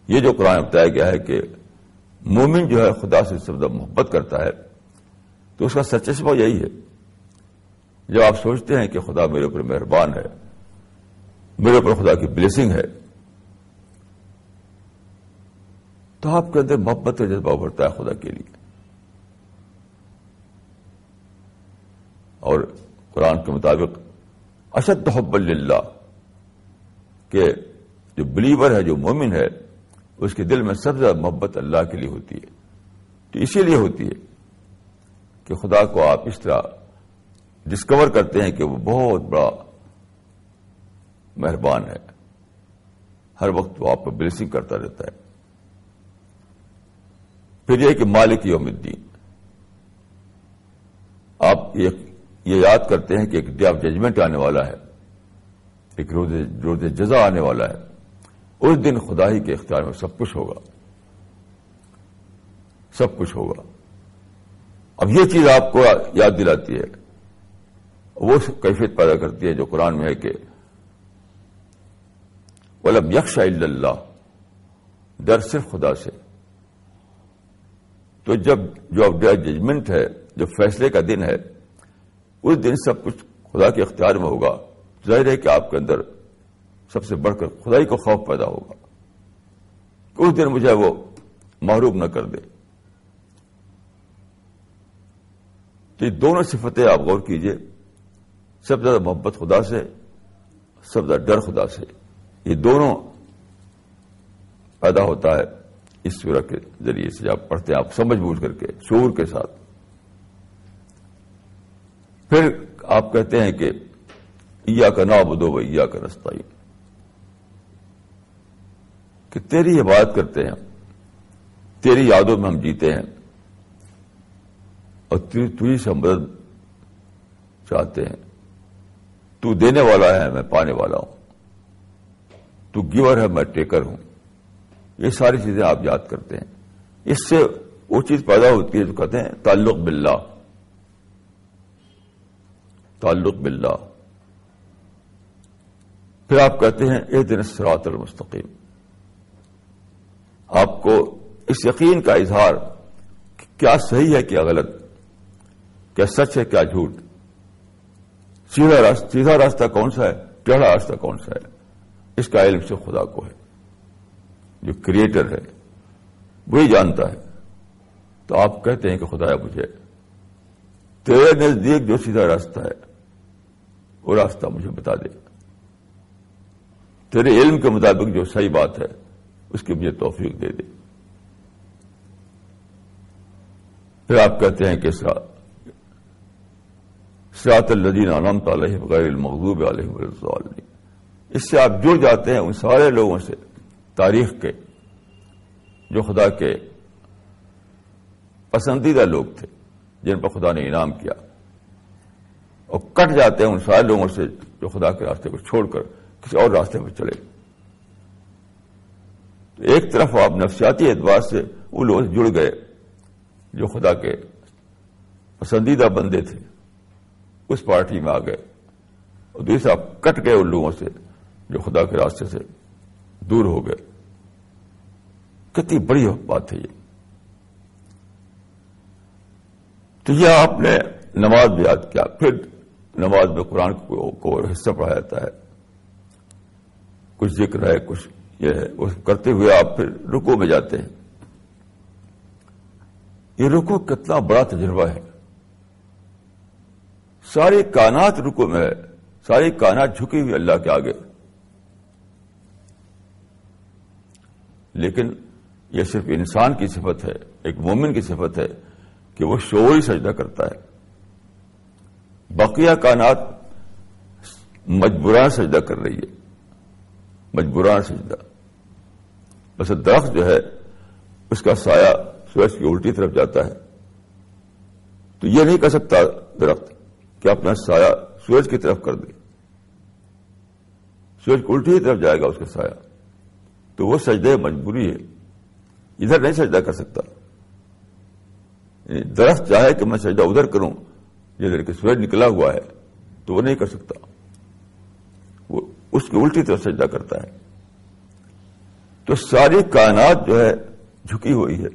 Speaker 1: یہ جو قرآن بتایا گیا ہے کہ مومن جو ہے خدا سے سب محبت کرتا ہے، تو اس کا سچسمہ یہی ہے۔ جب آپ سوچتے ہیں کہ خدا میرے اوپر مہربان ہے، میرے اوپر خدا کی بلیسنگ ہے، تو آپ کے اندر محبت کا جذبہ ابھرتا ہے خدا کے لیے۔ اور قرآن کے مطابق اشد حب اللہ کہ جو بلیور ہے، جو مومن ہے، اس کے دل میں سب سے زیادہ محبت اللہ کے لیے ہوتی ہے۔ تو اسی لیے ہوتی ہے کہ خدا کو آپ اس طرح ڈسکور کرتے ہیں کہ وہ بہت بڑا مہربان ہے۔ ہر وقت وہ آپ کو بلیسنگ کرتا رہتا ہے۔ پھر یہ کہ مالک یوم الدین، آپ یہ یاد کرتے ہیں کہ ایک ڈے آف ججمنٹ آنے والا ہے، ایک روز روز جزا آنے والا ہے۔ اس دن خدا ہی کے اختیار میں سب کچھ ہوگا۔ سب کچھ ہوگا۔ اب یہ چیز آپ کو یاد دلاتی ہے۔ وہ کیفیت پیدا کرتی ہے جو قرآن میں ہے کہ ولم یکش اللہ، ڈر صرف خدا سے۔ تو جب جو ججمنٹ ہے، جو فیصلے کا دن ہے اس دن سب کچھ خدا کے اختیار میں ہوگا۔ ظاہر ہے کہ آپ کے اندر سب سے بڑھ کر خدائی کو خوف پیدا ہوگا۔ کہ اس دن مجھے وہ محروب نہ کر دے۔ تو یہ دونوں صفتیں آپ غور کیجیے۔ سب زیادہ محبت خدا سے سبزہ ڈر خدا سے۔ یہ دونوں پیدا ہوتا ہے اس سورہ کے ذریعے سے۔ آپ پڑھتے ہیں، آپ سمجھ بوجھ کر کے، شعور کے ساتھ۔ پھر آپ کہتے ہیں کہ یا کا نا بدو یا کا رستہ کہ تیری عبادت کرتے ہیں، تیری یادوں میں ہم جیتے ہیں اور تجھی سے مدد چاہتے ہیں۔ تو دینے والا ہے، میں پانے والا ہوں۔ تو گیور ہے، میں ٹیکر ہوں۔ یہ ساری چیزیں آپ یاد کرتے ہیں۔ اس سے وہ چیز پیدا ہوتی ہے جو کہتے ہیں، تعلق باللہ۔ تعلق باللہ۔ پھر آپ کہتے ہیں، اے دن سرات المستقیم۔ آپ کو اس یقین کا اظہار کیا صحیح ہے، کیا غلط، کیا سچ ہے، کیا جھوٹ۔ سیدھا راستہ سیدھا راستہ کون سا ہے ٹیڑھا راستہ کون سا ہے؟ اس کا علم سے خدا کو ہے۔ جو کریٹر ہے، وہی جانتا ہے۔ تو آپ کہتے ہیں کہ خدا مجھے تیرے نزدیک جو سیدھا راستہ ہے وہ راستہ مجھے بتا دے۔ تیرے علم کے مطابق جو صحیح بات ہے، اس کی مجھے توفیق دے دے۔ پھر آپ کہتے ہیں کہ سیات الدین علامت علیہ بغیر المحبوب علیہ اس سے آپ جڑ جاتے ہیں ان سارے لوگوں سے تاریخ کے، جو خدا کے پسندیدہ لوگ تھے، جن پر خدا نے انعام کیا۔ اور کٹ جاتے ہیں ان سارے لوگوں سے جو خدا کے راستے کو چھوڑ کر کسی اور راستے پر چلے۔ تو ایک طرف آپ نفسیاتی اعتبار سے وہ لوگ جڑ گئے جو خدا کے پسندیدہ بندے تھے، اس پارٹی میں آ گئے۔ اور دوسرا کٹ گئے ان لوگوں سے جو خدا کے راستے سے دور ہو گئے۔ کتنی بڑی بات ہے یہ۔ تو یہ آپ نے نماز بھی یاد کیا، پھر نماز میں قرآن کو حصہ پڑھایا جاتا ہے۔ کچھ ذکر ہے، کچھ یہ ہے۔ وہ کرتے ہوئے آپ پھر رکو میں جاتے ہیں۔ یہ رکو کتنا بڑا تجربہ ہے۔ ساری کائنات رکو میں ہے۔ ساری کائنات جھکی ہوئی اللہ کے آگے۔ لیکن یہ صرف انسان کی صفت ہے، ایک مومن کی صفت ہے کہ وہ شعوری سجدہ کرتا ہے۔ بقیہ کائنات مجبوران سجدہ کر رہی ہے۔ مجبوران سجدہ۔ بس درخت جو ہے، اس کا سایہ سورج کی الٹی طرف جاتا ہے۔ تو یہ نہیں کر سکتا درخت کہ اپنا سایہ سورج کی طرف کر دے۔ سورج کی الٹی طرف جائے گا اس کا سایہ۔ تو وہ سجدے مجبوری ہے۔ ادھر نہیں سجدہ کر سکتا۔ یعنی درخت چاہے کہ میں سجدہ ادھر کروں جدھر کہ سورج نکلا ہوا ہے تو وہ نہیں کر سکتا۔ وہ اس کی الٹی طرف سجدہ کرتا ہے۔ تو ساری کائنات جو ہے جھکی ہوئی ہے۔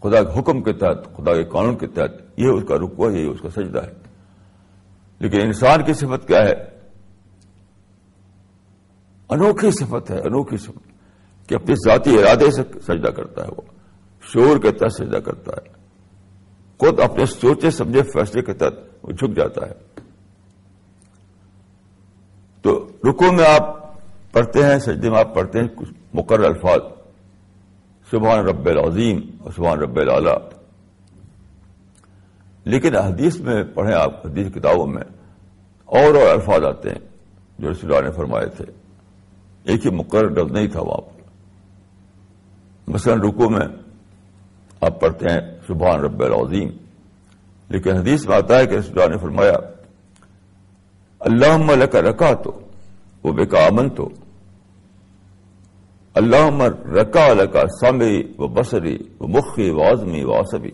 Speaker 1: خدا کے حکم کے تحت، خدا کے قانون کے تحت یہ اس کا رکوا ہے یہ اس کا سجدہ ہے۔ لیکن انسان کی صفت کیا ہے؟ انوکھی صفت ہے، انوکھی صفت۔ کہ اپنی ذاتی ارادے سے سجدہ کرتا ہے وہ شور کے تحت سجدہ کرتا ہے۔ خود اپنے سوچے سمجھے فیصلے کے تحت وہ جھک جاتا ہے۔ تو رکو میں آپ پڑھتے ہیں، سجدے میں آپ پڑھتے ہیں، کچھ مقرر الفاظ۔ سبحان رب العظیم اور سبحان رب العلی لیکن حدیث میں پڑھیں آپ، حدیث کتابوں میں اور اور الفاظ آتے ہیں جو رسول اللہ نے فرمائے تھے۔ ایک ہی مقرر لفظ نہیں تھا وہاں پر۔ مثلا رکو میں آپ پڑھتے ہیں، سبحان رب العظیم۔ لیکن حدیث میں آتا ہے کہ رسول نے فرمایا اللہ ملک رکا تو وہ بے کا امن تو اللہ رکا لکا سامری و بصری و مخی و عظمی و آسبی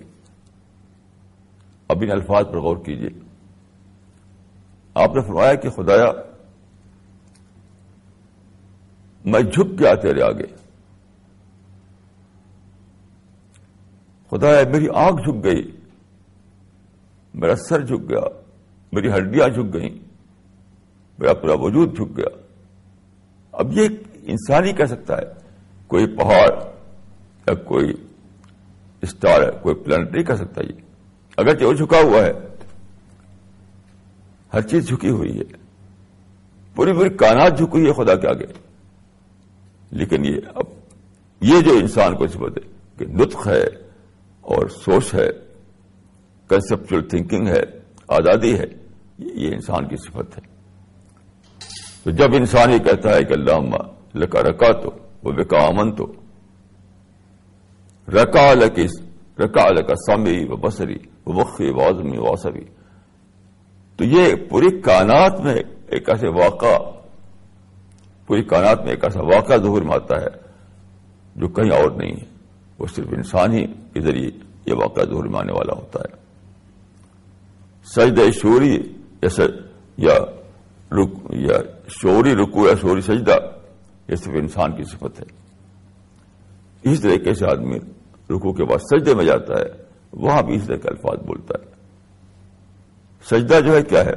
Speaker 1: اب ان الفاظ پر غور کیجیے آپ نے فرمایا کہ خدایا، میں جھک گیا تیرے آگے۔ خدایا، میری آنکھ جھک گئی، میرا سر جھک گیا، میری ہڈیاں جھک گئیں، میرا پورا وجود جھک گیا۔ اب یہ انسان ہی کہہ سکتا ہے، کوئی پہاڑ یا کوئی اسٹار ہے، کوئی پلانٹ نہیں کہہ سکتا یہ۔ اگرچہ وہ جھکا ہوا ہے، ہر چیز جھکی ہوئی ہے۔ پوری پوری کائنات جھکی ہے خدا کے آگے۔ لیکن یہ اب یہ جو انسان کو صفت ہے، کہ نطخ ہے اور سوچ ہے کنسپچل تھنکنگ ہے، آزادی ہے، یہ انسان کی صفت ہے۔ تو جب انسان یہ کہتا ہے کہ اللہ لکا رکا تو وہ بکا امن تو رکا لکس رکا لکا سامی و بسری و مخی وازمی واسبی تو یہ پوری کائنات میں ایک ایسے واقعہ، پوری کائنات میں ایک ایسا واقعہ ظہور میں آتا ہے جو کہیں اور نہیں ہے۔ وہ صرف انسان ہی کے ذریعے یہ واقعہ ظہور میں آنے والا ہوتا ہے۔ سجد شوری یا یا شوری رکو یا شوری سجدہ، یہ صرف انسان کی صفت ہے۔ اس طریقے سے آدمی رکو کے بعد سجدے میں جاتا ہے، وہاں بھی اس طرح کے الفاظ بولتا ہے۔ سجدہ جو ہے کیا ہے؟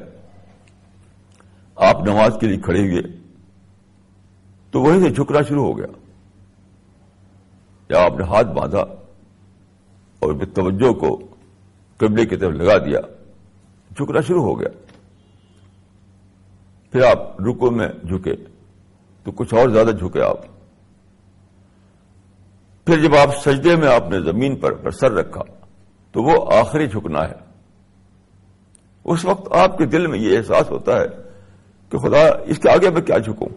Speaker 1: آپ نماز کے لیے کھڑے ہوئے تو وہیں سے جھکنا شروع ہو گیا۔ یا آپ نے ہاتھ باندھا اور توجہ کو قبلے کی طرف لگا دیا، جھکنا شروع ہو گیا۔ پھر آپ رکو میں جھکے، تو کچھ اور زیادہ جھکے آپ۔ پھر جب آپ سجدے میں آپ نے زمین پر سر رکھا، تو وہ آخری جھکنا ہے۔ اس وقت آپ کے دل میں یہ احساس ہوتا ہے کہ خدا، اس کے آگے میں کیا جھکوں؟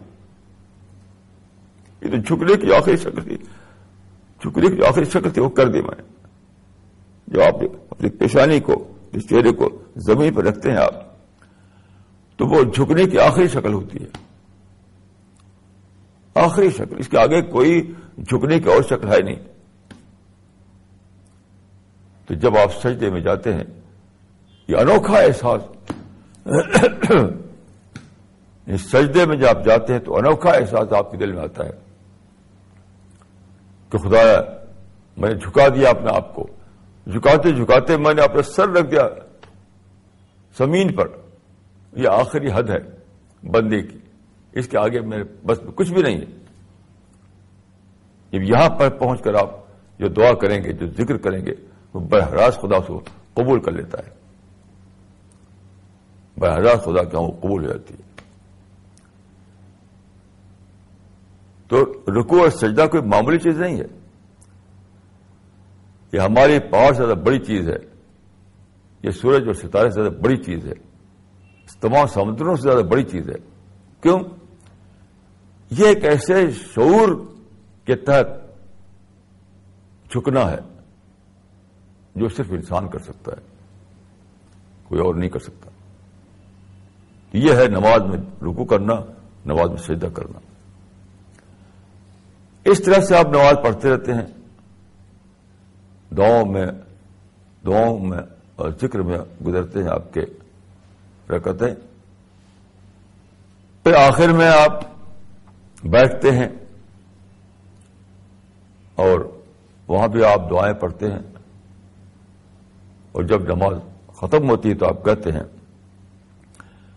Speaker 1: یہ تو جھکنے کی آخری شکل تھی۔ جھکنے کی آخری شکل تھی وہ کر دی میں جو آپ اپنی پیشانی کو، اس چہرے کو زمین پر رکھتے ہیں آپ، تو وہ جھکنے کی آخری شکل ہوتی ہے۔ آخری شکل، اس کے آگے کوئی جھکنے کی اور شکل ہے نہیں۔ تو جب آپ سجدے میں جاتے ہیں، یہ انوکھا احساس سجدے میں جب آپ جاتے ہیں تو انوکھا احساس آپ کے دل میں آتا ہے۔ کہ خدا میں نے جھکا دیا اپنے آپ کو۔ جھکاتے جھکاتے میں نے اپنا سر رکھ دیا زمین پر۔ یہ آخری حد ہے بندے کی۔ اس کے آگے میرے بس میں کچھ بھی نہیں ہے۔ جب یہاں پر پہنچ کر آپ جو دعا کریں گے، جو ذکر کریں گے، وہ بہراز خدا کو قبول کر لیتا ہے۔ بہراز خدا کیا وہ قبول ہو جاتی ہے۔ تو رکو اور سجدہ کوئی معمولی چیز نہیں ہے۔ یہ ہماری پہاڑ سے زیادہ بڑی چیز ہے۔ یہ سورج اور ستارے سے زیادہ بڑی چیز ہے۔ تمام سمندروں سے زیادہ بڑی چیز ہے۔ کیوں؟ یہ ایک ایسے شعور کے تحت جھکنا ہے جو صرف انسان کر سکتا ہے۔ کوئی اور نہیں کر سکتا۔ یہ ہے نماز میں رکو کرنا، نماز میں سجدہ کرنا۔ اس طرح سے آپ نماز پڑھتے رہتے ہیں۔ دعاؤں میں دعاؤں میں اور ذکر میں گزرتے ہیں آپ کے رکتیں پھر آخر میں آپ بیٹھتے ہیں اور وہاں بھی آپ دعائیں پڑھتے ہیں۔ اور جب نماز ختم ہوتی ہے تو آپ کہتے ہیں،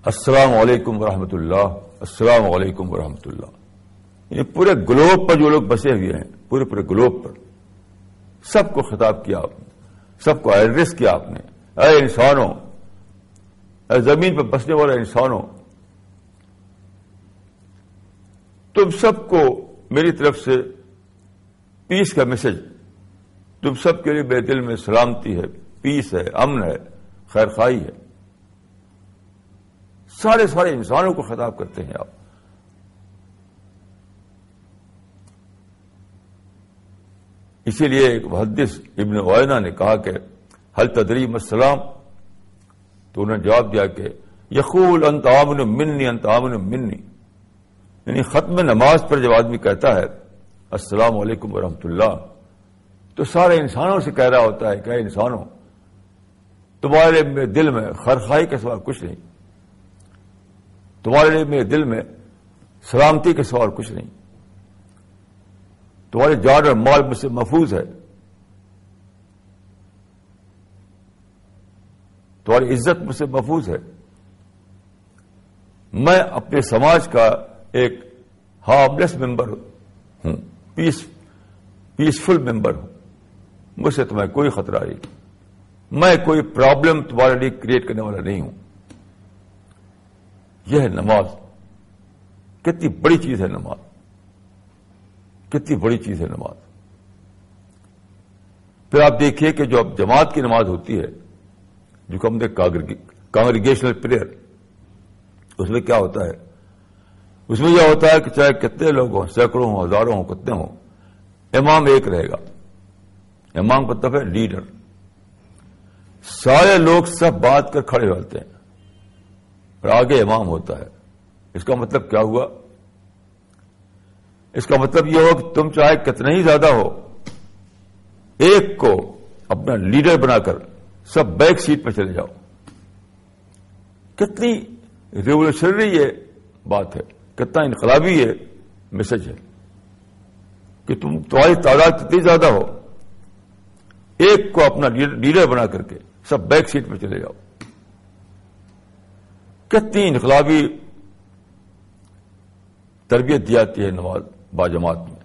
Speaker 1: السلام علیکم ورحمۃ اللہ، السلام علیکم ورحمۃ اللہ۔ یعنی پورے گلوب پر جو لوگ بسے ہوئے ہیں، پورے پورے گلوب پر۔ سب کو خطاب کیا آپ نے، سب کو ایڈریس کیا آپ نے۔ اے انسانوں، اے زمین پر بسنے والے انسانوں، تم سب کو میری طرف سے پیس کا میسج تم سب کے لیے میرے دل میں سلامتی ہے پیس ہے، امن ہے خیر خائی ہے۔ سارے سارے انسانوں کو خطاب کرتے ہیں آپ۔ اسی لیے ایک محدث ابن وائنا نے کہا کہ حل تدریم السلام؟ تو انہوں نے جواب دیا کہ، یقول انت آمن منی، انت آمن منی. یعنی ختم نماز پر جب آدمی کہتا ہے، السلام علیکم ورحمۃ اللہ تو سارے انسانوں سے کہہ رہا ہوتا ہے کہ انسانوں، تمہارے دل میں خرخائی کے سوال کچھ نہیں۔ تمہارے میرے دل میں سلامتی کے سوال کچھ نہیں۔ تمہارے جان اور مال مجھ سے محفوظ ہے۔ تمہاری عزت مجھ سے محفوظ ہے۔ میں اپنے سماج کا ایک ہارملیس ممبر ہوں۔ پیس پیسفل ممبر ہوں۔ مجھ سے تمہیں کوئی خطرہ نہیں۔ میں کوئی پرابلم تمہارے لیے کریٹ کرنے والا نہیں ہوں۔ یہ ہے نماز۔ کتنی بڑی چیز ہے نماز۔ کتنی بڑی چیز ہے نماز۔ پھر آپ دیکھیے کہ جو اب جماعت کی نماز ہوتی ہے، جو کہ ہم نے کانگریگیشنل پریئر، اس میں کیا ہوتا ہے؟ اس میں یہ ہوتا ہے کہ چاہے کتنے لوگ ہوں، سینکڑوں ہوں، ہزاروں ہوں، کتنے ہوں، امام ایک رہے گا۔ امام کا مطلب ہے لیڈر۔ سارے لوگ سب بات کر کھڑے ہوتے ہیں۔ اور آگے امام ہوتا ہے۔ اس کا مطلب کیا ہوا؟ اس کا مطلب یہ ہو کہ تم چاہے کتنے ہی زیادہ ہو، ایک کو اپنا لیڈر بنا کر سب بیک سیٹ پہ چلے جاؤ۔ کتنی ریولیوشنری یہ بات ہے، کتنا انقلابی یہ میسج ہے کہ تم تمہاری تعداد کتنی زیادہ ہو۔ ایک کو اپنا لیڈر بنا کر کے سب بیک سیٹ پہ چلے جاؤ۔ کتنی انقلابی تربیت دی جاتی ہے نماز۔ باجماعت میں۔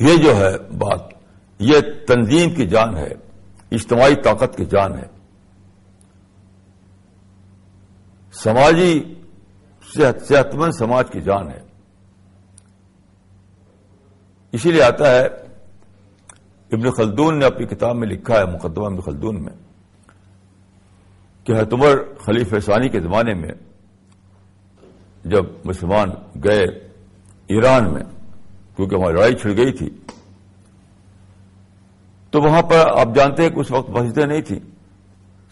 Speaker 1: یہ جو ہے بات، یہ تنظیم کی جان ہے، اجتماعی طاقت کی جان ہے۔ سماجی صحت مند سماج کی جان ہے۔ اسی لیے آتا ہے، ابن خلدون نے اپنی کتاب میں لکھا ہے، مقدمہ ابن خلدون میں، کہ حتمر خلیف ثانی کے زمانے میں جب مسلمان گئے ایران میں، کیونکہ وہاں لڑائی چھڑ گئی تھی، تو وہاں پر آپ جانتے ہیں کہ اس وقت مسجدیں نہیں تھیں،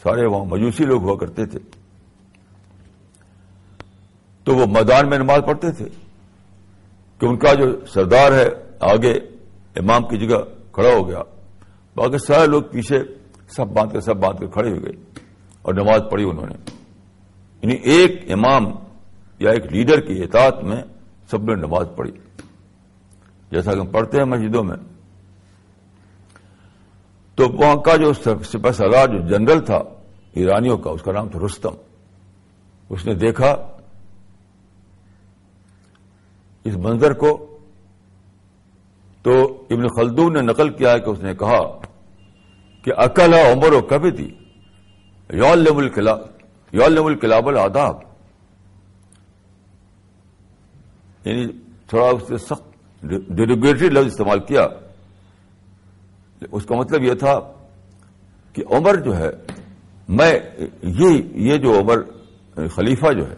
Speaker 1: سارے وہاں مجوسی لوگ ہوا کرتے تھے۔ تو وہ میدان میں نماز پڑھتے تھے، کہ ان کا جو سردار ہے آگے امام کی جگہ کھڑا ہو گیا۔ باقی سارے لوگ پیچھے سب باندھ کر، سب باندھ کر کھڑے ہو گئے اور نماز پڑھی انہوں نے۔ یعنی ایک امام یا ایک لیڈر کی اطاعت میں سب نے نماز پڑھی۔ جیسا کہ ہم پڑھتے ہیں مسجدوں میں۔ تو وہاں کا جو سپہ سالار جو جنرل تھا، ایرانیوں کا، اس کا نام تھا رستم۔ اس نے دیکھا، اس منظر کو تو ابن خلدون نے نقل کیا ہے کہ اس نے کہا کہ اکلا عمر و کبھی تھی۔ یول لیول کلاب الاداب یعنی تھوڑا اس سے سخت ڈیلیگیٹری لفظ استعمال کیا۔ اس کا مطلب یہ تھا کہ عمر جو ہے، میں یہ جو عمر یعنی خلیفہ جو ہے،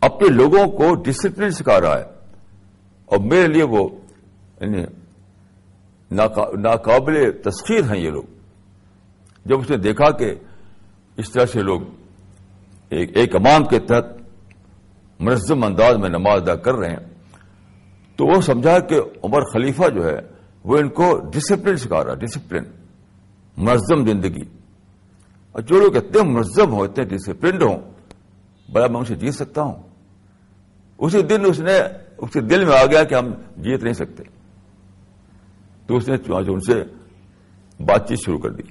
Speaker 1: اپنے لوگوں کو ڈسپلن سکھا رہا ہے۔ اور میرے لیے وہ یعنی ناقابل تسخیر ہیں یہ لوگ۔ جب اس نے دیکھا کہ اس طرح سے لوگ ایک امام کے تحت منظم انداز میں نماز ادا کر رہے ہیں، تو وہ سمجھا کہ عمر خلیفہ جو ہے، وہ ان کو ڈسپلن سکھا رہا ڈسپلن منظم زندگی۔ اور جو لوگ اتنے منظم ہوں، اتنے ڈسپلنڈ ہوں، بڑا میں ان سے جیت سکتا ہوں۔ اسی دن اس نے، اس کے دل میں آ گیا کہ ہم جیت نہیں سکتے۔ تو اس نے ان سے بات چیت شروع کر دی۔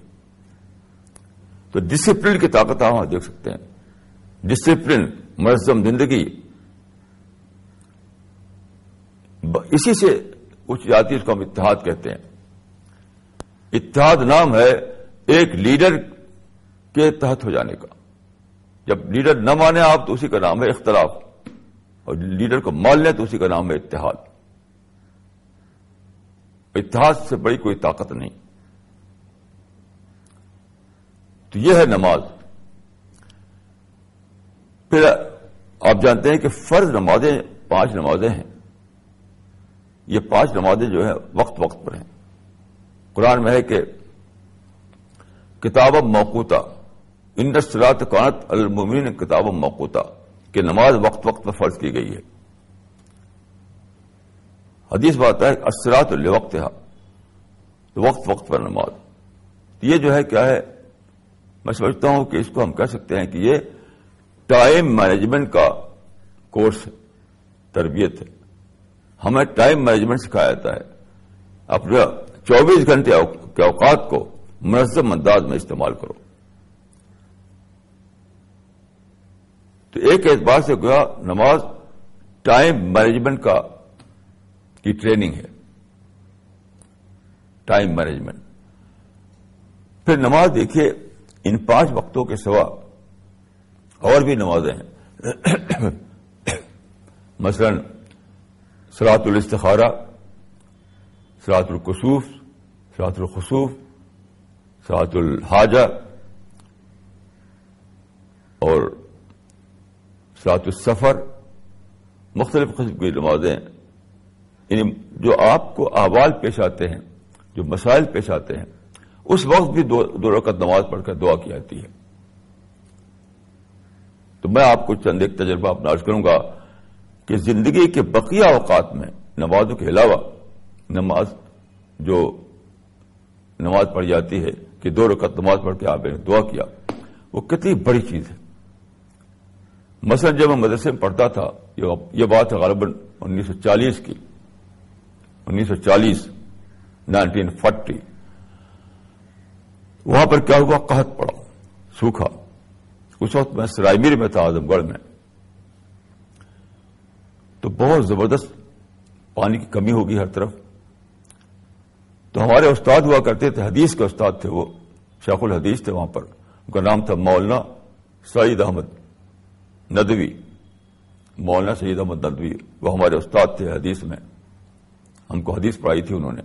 Speaker 1: تو ڈسپلن کی طاقت آپ ہاں دیکھ سکتے ہیں۔ ڈسپلن منظم زندگی اسی سے کچھ جاتی اس کو ہم اتحاد کہتے ہیں۔ اتحاد نام ہے ایک لیڈر کے تحت ہو جانے کا۔ جب لیڈر نہ مانے آپ تو اسی کا نام ہے اختلاف۔ اور لیڈر کو مان لیں تو اسی کا نام ہے اتحاد۔ اتحاد سے بڑی کوئی طاقت نہیں۔ تو یہ ہے نماز۔ پھر آپ جانتے ہیں کہ فرض نمازیں پانچ نمازیں ہیں۔ یہ پانچ نمازیں جو ہیں وقت وقت پر ہیں۔ قرآن میں ہے کہ کتاب موقوتا انڈسرات کانت المین کتاب موقوتا، کہ نماز وقت وقت پر فرض کی گئی ہے۔ حدیث بات ہے اسرات الوقت وقت وقت پر نماز۔ یہ جو ہے، کیا ہے؟ میں سمجھتا ہوں کہ اس کو ہم کہہ سکتے ہیں کہ یہ ٹائم مینجمنٹ کا کورس ہے تربیت ہے۔ ہمیں ٹائم مینجمنٹ سکھایا جاتا ہے۔ اپنے چوبیس گھنٹے کے اوقات کو منظم انداز میں استعمال کرو۔ تو ایک اعتبار سے گیا نماز ٹائم مینجمنٹ کا کی ٹریننگ ہے۔ Time management. پھر نماز دیکھیے، ان پانچ وقتوں کے سوا اور بھی نمازیں ہیں۔ مثلا سلاط الاستخارہ سلاط القصوف سلاط الخصوف سلاط الحاجہ، اور سلاط السفر، مختلف قسم کی نمازیں یعنی جو آپ کو احوال پیش آتے ہیں، جو مسائل پیش آتے ہیں، اس وقت بھی دو رکعت نماز پڑھ کر دعا کی جاتی ہے۔ تو میں آپ کو چند ایک تجربہ اپنا عرض کروں گا کہ زندگی کے بقیہ اوقات میں نمازوں کے علاوہ نماز جو نماز پڑھی جاتی ہے، کہ دو رکعت نماز پڑھ کے آپ نے دعا کیا، وہ کتنی بڑی چیز ہے۔ مثلا جب میں مدرسے میں پڑھتا تھا یہ بات ہے غالباً انیس سو چالیس کی۔ انیس سو چالیس، نائنٹین فورٹی۔ وہاں پر کیا ہوا؟ قحط پڑا، سوکھا۔ اس وقت میں سرائے میر میں تھا اعظم گڑھ میں۔ تو بہت زبردست پانی کی کمی ہوگی ہر طرف۔ تو ہمارے استاد ہوا کرتے تھے، حدیث کے استاد تھے وہ، شیخ الحدیث تھے وہاں پر۔ ان کا نام تھا مولانا سعید احمد ندوی۔ مولانا سعید احمد ندوی، وہ ہمارے استاد تھے حدیث میں۔ ہم کو حدیث پڑھائی تھی انہوں نے۔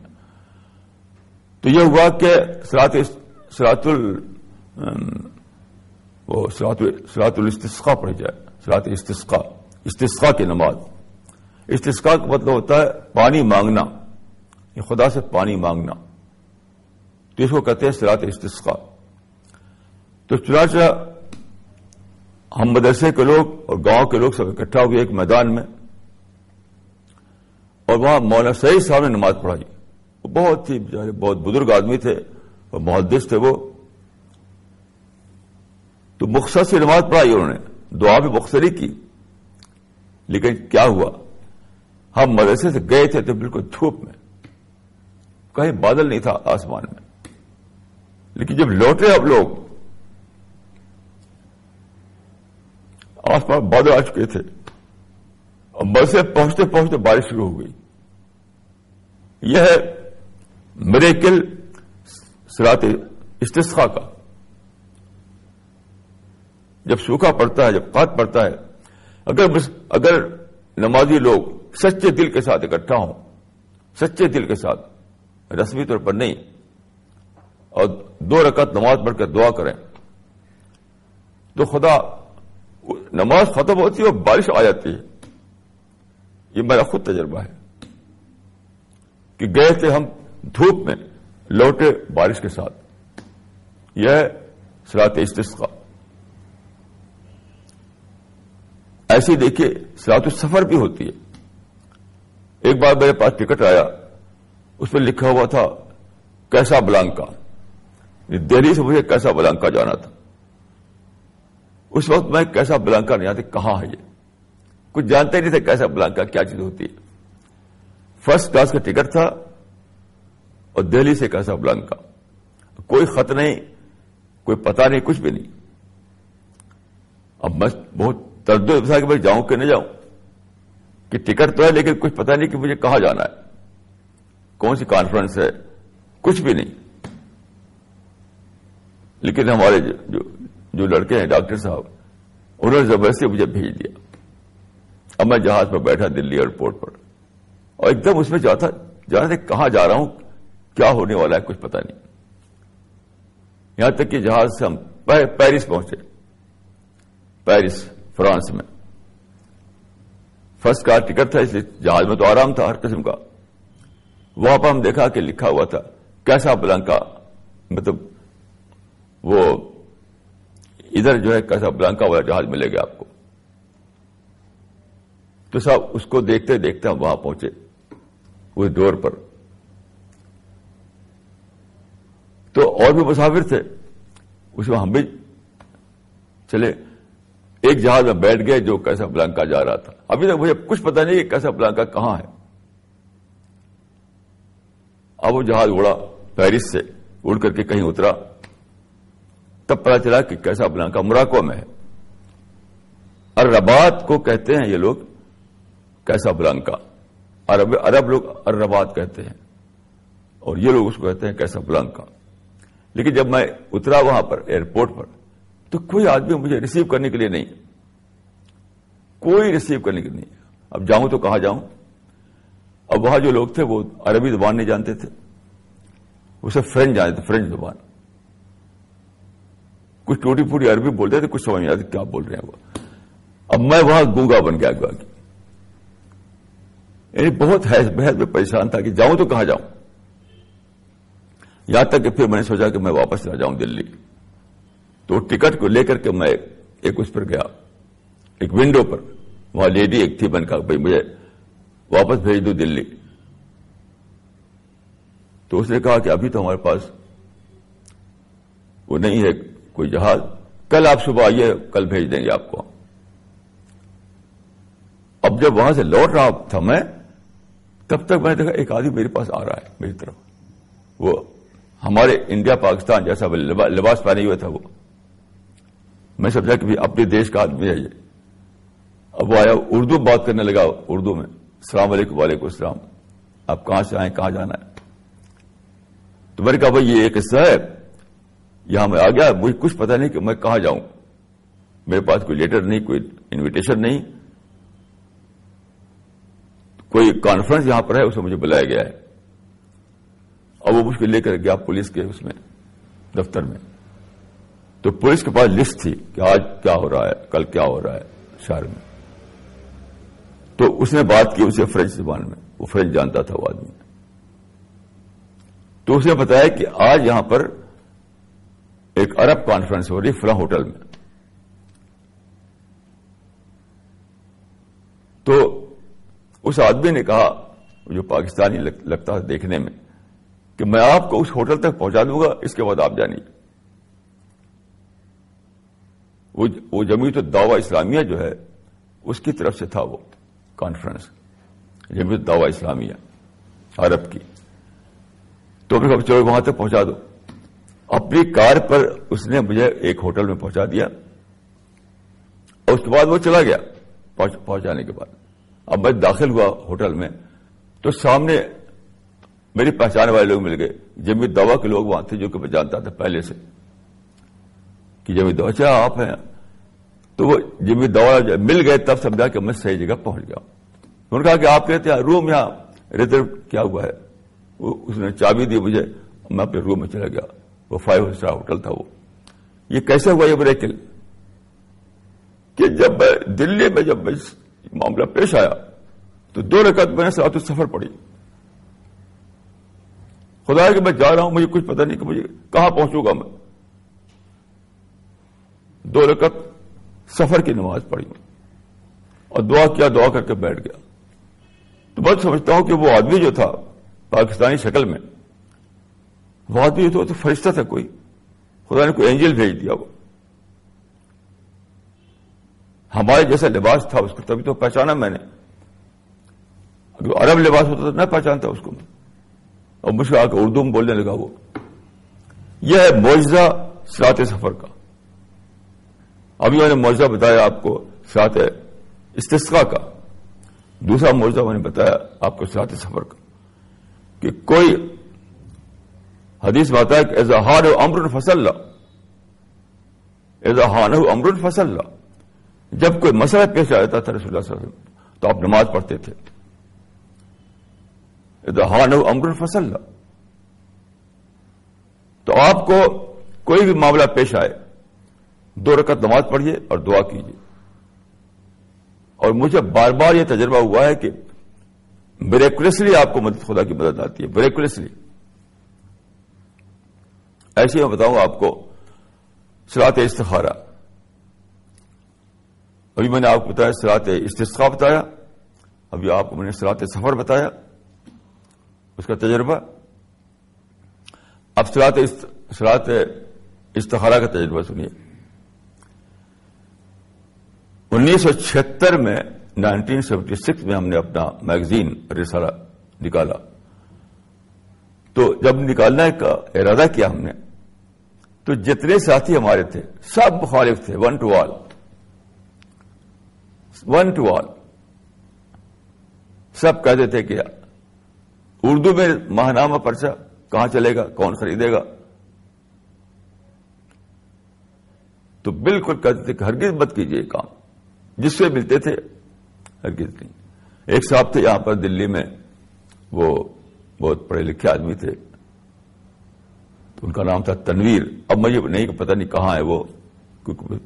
Speaker 1: تو یہ ہوا کہ سرات سرات ال وہ سرات الاستسقا پڑھی جائے سرات استسقا استسقا کی نماز۔ استسقا کا مطلب ہوتا ہے پانی مانگنا یہ خدا سے پانی مانگنا۔ تو اس کو کہتے ہیں سرات استسقا تو چنانچہ ہم مدرسے کے لوگ اور گاؤں کے لوگ سب اکٹھا ہوئے ایک میدان میں اور وہاں مولانا صحیح صاحب نے نماز پڑھائی۔ وہ بہت ہی بہت بزرگ آدمی تھے اور محدث تھے وہ۔ تو مختصر سے نماز پڑھائی انہوں نے، دعا بھی مختصری کی۔ لیکن کیا ہوا؟ ہم مدرسے سے گئے تھے تو بالکل دھوپ میں۔ کہیں بادل نہیں تھا آسمان میں۔ لیکن جب لوٹے اب لوگ آس پاس بادل آ چکے تھے۔ اور مدرسے پہنچتے پہنچتے بارش شروع ہو گئی۔ یہ ہے میرے کل سرات استسخا کا۔ جب سوکھا پڑتا ہے، جب قات پڑتا ہے۔ اگر اگر نمازی لوگ سچے دل کے ساتھ اکٹھا ہوں، سچے دل کے ساتھ، رسمی طور پر نہیں، اور دو رکعت نماز پڑھ کر دعا کریں، تو خدا نماز ختم ہوتی ہے اور بارش آ جاتی ہے۔ یہ میرا خود تجربہ ہے۔ کہ گئے تھے ہم دھوپ میں، لوٹے بارش کے ساتھ۔ یہ سرات استسقا ایسی دیکھیے سرات السفر بھی ہوتی ہے۔ ایک بار میرے پاس ٹکٹ آیا، اس میں لکھا ہوا تھا کیسا بلانکا یعنی دہلی سے مجھے کیسا بلانکا جانا تھا۔ اس وقت میں کیسا بلانکا نہیں آتی کہاں ہے یہ؟ کچھ جانتے نہیں تھے کیسا بلانکا کیا چیز ہوتی ہے۔ فرسٹ کلاس کا ٹکٹ تھا اور دہلی سے کیسا بلانکا کوئی خط نہیں، کوئی پتا نہیں، کچھ بھی نہیں۔ اب میں بہت تردد تھا کہ میں جاؤں کہ نہیں جاؤں؟ کہ ٹکٹ تو ہے لیکن کچھ پتا نہیں کہ مجھے کہاں جانا ہے۔ کون سی کانفرنس ہے؟ کچھ بھی نہیں۔ لیکن ہمارے جو جو لڑکے ہیں، ڈاکٹر صاحب، انہوں نے زبردستی مجھے بھیج دیا۔ اب میں جہاز پر بیٹھا دلی ایئرپورٹ پر۔ اور ایک دم اس میں جاتا جانا تھا کہاں جا رہا ہوں؟ کیا ہونے والا ہے؟ کچھ پتا نہیں۔ یہاں تک کہ جہاز سے ہم پیرس پہنچے۔ پیرس۔ فرانس میں۔ فرسٹ کا ٹکٹ تھا، اس لیے جہاز میں تو آرام تھا ہر قسم کا۔ وہاں پر ہم دیکھا کہ لکھا ہوا تھا، کیسا بلانکا مطلب وہ ادھر جو ہے کیسا بلانکا والا جہاز ملے گا آپ کو۔ تو صاحب، اس کو دیکھتے دیکھتے ہم وہاں پہنچے اس ڈور پر۔ تو اور بھی مسافر تھے، اس میں ہم بھی چلے۔ ایک جہاز میں بیٹھ گئے جو کیسا بلانکا جا رہا تھا۔ ابھی تک مجھے کچھ پتا نہیں کہ کیسا بلانکا کہاں ہے۔ اب وہ جہاز اڑا پیرس سے، اڑ کر کے کہیں اترا۔ تب پتا چلا کہ کیسا بلانکا مراکو میں ہے۔ اربات کو کہتے ہیں یہ لوگ کیسا بلانکا عرب عرب لوگ اربات کہتے ہیں۔ اور یہ لوگ اس کو کہتے ہیں کیسا بلانکا لیکن جب میں اترا وہاں پر، ایئرپورٹ پر تو کوئی آدمی مجھے ریسیو کرنے کے لیے نہیں۔ کوئی ریسیو کرنے کے لیے نہیں۔ اب جاؤں تو کہاں جاؤں؟ اب وہاں جو لوگ تھے وہ عربی زبان نہیں جانتے تھے۔ وہ سب فرینچ جانتے تھے فرینچ زبان۔ کچھ ٹوٹی پھوٹی عربی بولتے تھے، کچھ سمجھ نہیں آتے کیا بول رہے ہیں وہ۔ اب میں وہاں گونگا بن گیا گوا کی یعنی بہت حیض بحث میں پریشان تھا کہ جاؤں تو کہاں جاؤں؟ یہاں تک کہ پھر میں نے سوچا کہ میں واپس نہ جاؤں دلی۔ تو ٹکٹ کو لے کر کے میں ایک اس پر گیا، ایک ونڈو پر۔ وہاں لیڈی ایک تھی بن کر بھائی مجھے واپس بھیج دو دلی۔ تو اس نے کہا کہ ابھی تو ہمارے پاس وہ نہیں ہے کوئی جہاز۔ کل آپ صبح آئیے، کل بھیج دیں گے آپ کو۔ اب جب وہاں سے لوٹ رہا تھا میں، تب تک میں نے دیکھا ایک آدمی میرے پاس آ رہا ہے، میری طرف۔ وہ ہمارے انڈیا پاکستان جیسا لباس پہنے ہوئے تھا وہ۔ میں سمجھا کہ اپنے دیش کا آدمی ہے یہ۔ اب وہ آیا اردو بات کرنے لگا اردو میں۔ السلام علیکم، وعلیکم السلام۔ آپ کہاں سے آئے، کہاں جانا ہے؟ تو میں نے کہا بھائی، یہ ایک قصہ ہے۔ یہاں میں آ گیا، مجھے کچھ پتا نہیں کہ میں کہاں جاؤں۔ میرے پاس کوئی لیٹر نہیں، کوئی انویٹیشن نہیں۔ کوئی کانفرنس یہاں پر ہے، اسے مجھے بلایا گیا ہے۔ اور وہ مجھ کو لے کر گیا پولیس کے اس میں، دفتر میں۔ تو پولیس کے پاس لسٹ تھی کہ آج کیا ہو رہا ہے، کل کیا ہو رہا ہے شہر میں۔ تو اس نے بات کی اسے فرینچ زبان میں، وہ فرینچ جانتا تھا وہ آدمی۔ تو اس نے بتایا کہ آج یہاں پر ایک عرب کانفرنس ہو رہی فلاں ہوٹل میں۔ تو اس آدمی نے کہا، جو پاکستانی لگتا ہے دیکھنے میں، کہ میں آپ کو اس ہوٹل تک پہنچا دوں گا، اس کے بعد آپ جانیے وہ جمیت الدعوی اسلامیہ جو ہے، اس کی طرف سے تھا وہ کانفرنس جمیت الدعوی اسلامیہ، عرب کی۔ تو میں چلو وہاں تک پہنچا دو۔ اپنی کار پر اس نے مجھے ایک ہوٹل میں پہنچا دیا۔ اور اس کے بعد وہ چلا گیا پہنچانے کے بعد۔ اب میں داخل ہوا ہوٹل میں، تو سامنے میری پہچان والے لوگ مل گئے۔ جمی دوا کے لوگ وہاں تھے، جو کہ میں جانتا تھا پہلے سے۔ کہ جمی دوا چاہ آپ ہیں تو وہ جمی دوا مل گئے تب سمجھا کہ میں صحیح جگہ پہنچ گیا۔ انہوں نے کہا کہ آپ کہتے ہیں، روم یہاں ریزرو کیا ہوا ہے؟ اس نے چابی دی مجھے، میں اپنے روم میں چلا گیا۔ وہ فائیو اسٹار ہوٹل تھا وہ۔ یہ کیسے ہوا یہ بریکل کہ جب میں دلی میں، جب میں معاملہ پیش آیا، تو دو رکعت میں نے ساتھ سفر پڑی خدا کہ میں جا رہا ہوں، مجھے کچھ پتہ نہیں کہ مجھے کہاں پہنچوں گا میں۔ دو رکعت سفر کی نماز پڑھی اور دعا کیا، دعا کر کے بیٹھ گیا۔ تو بس سمجھتا ہوں کہ وہ آدمی جو تھا پاکستانی شکل میں، وہ آدمی تو فرشتہ تھا کوئی۔ خدا نے کوئی اینجل بھیج دیا وہ۔ ہمارے جیسا لباس تھا اس کو، تبھی تو پہچانا میں نے۔ اگر عرب لباس ہوتا تو نہ پہچانتا اس کو۔ میں اور مجھ سے آ کے اردو میں بولنے لگا وہ۔ یہ ہے معجزہ سرات سفر کا۔ ابھی میں نے معجزہ بتایا آپ کو سرات استسقا کا۔ دوسرا معجزہ میں نے بتایا آپ کو سرات سفر کا کہ کوئی حدیث بات ہے کہ اظہار امر فصل اظہان امر فصل جب کوئی مسئلہ پیش آتا تھا رسول اللہ صلی اللہ علیہ وسلم، تو آپ نماز پڑھتے تھے۔ ہان امر فصل تو آپ کو کوئی بھی معاملہ پیش آئے دو رکعت نماز پڑھیے اور دعا کیجیے۔ اور مجھے بار بار یہ تجربہ ہوا ہے کہ بریکولیسلی آپ کو مدد خدا کی مدد آتی ہے بریکولیسلی ایسے میں بتاؤں آپ کو سرات استخارہ۔ ابھی میں نے آپ کو بتایا سرات استسخا بتایا، ابھی آپ کو میں نے سرات سفر بتایا۔ اس کا تجربہ۔ اب سرات سرات استخارہ کا تجربہ سنیے۔ انیس سو چھہتر میں نائنٹین سیونٹی سکس میں ہم نے اپنا میگزین رسالہ نکالا۔ تو جب نکالنے کا ارادہ کیا ہم نے، تو جتنے ساتھی ہمارے تھے، سب مخالف تھے one to all one to all سب کہتے تھے کہ اردو میں ماہنامہ پرچہ کہاں چلے گا، کون خریدے گا؟ تو بالکل کہتے تھے کہ ہرگز مت کیجیے کام۔ جس سے ملتے تھے، ہرگز نہیں۔ ایک صاحب تھے یہاں پر دلی میں، وہ بہت پڑھے لکھے آدمی تھے۔ تو ان کا نام تھا تنویر۔ اب مجھے نہیں پتہ نہیں کہاں ہے وہ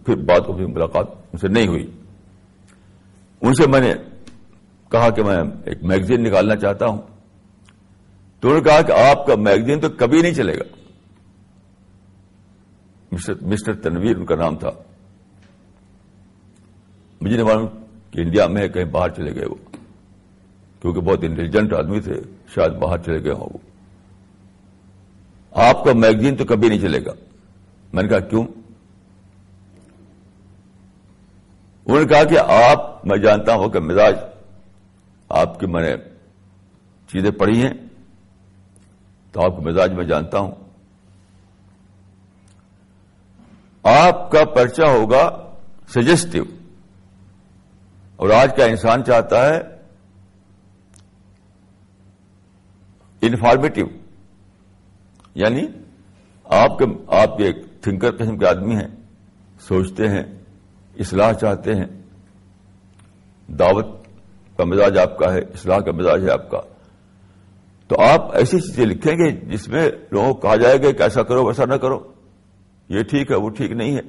Speaker 1: پھر بات کو ملاقات ان سے نہیں ہوئی۔ ان سے میں نے کہا کہ میں ایک میگزین نکالنا چاہتا ہوں۔ تو انہوں نے کہا کہ آپ کا میگزین تو کبھی نہیں چلے گا۔ مسٹر تنویر ان کا نام تھا۔ مجھے نہیں معلوم کہ انڈیا میں کہیں باہر چلے گئے وہ۔ کیونکہ بہت انٹیلیجنٹ آدمی تھے، شاید باہر چلے گئے ہوں وہ۔ آپ کا میگزین تو کبھی نہیں چلے گا۔ میں نے کہا، کیوں؟ انہوں نے کہا کہ آپ، میں جانتا ہوں کہ مزاج آپ کی، میں نے چیزیں پڑھی ہیں، تو آپ کا مزاج میں جانتا ہوں۔ آپ کا پرچہ ہوگا سجیسٹو اور آج کا انسان چاہتا ہے انفارمیٹو یعنی آپ کے، آپ ایک تھنکر قسم کے آدمی ہیں، سوچتے ہیں، اصلاح چاہتے ہیں۔ دعوت کا مزاج آپ کا ہے، اصلاح کا مزاج ہے آپ کا۔ تو آپ ایسی چیزیں لکھیں گے جس میں لوگوں کو کہا جائے گا کہ ایسا کرو، ویسا نہ کرو۔ یہ ٹھیک ہے، وہ ٹھیک نہیں ہے۔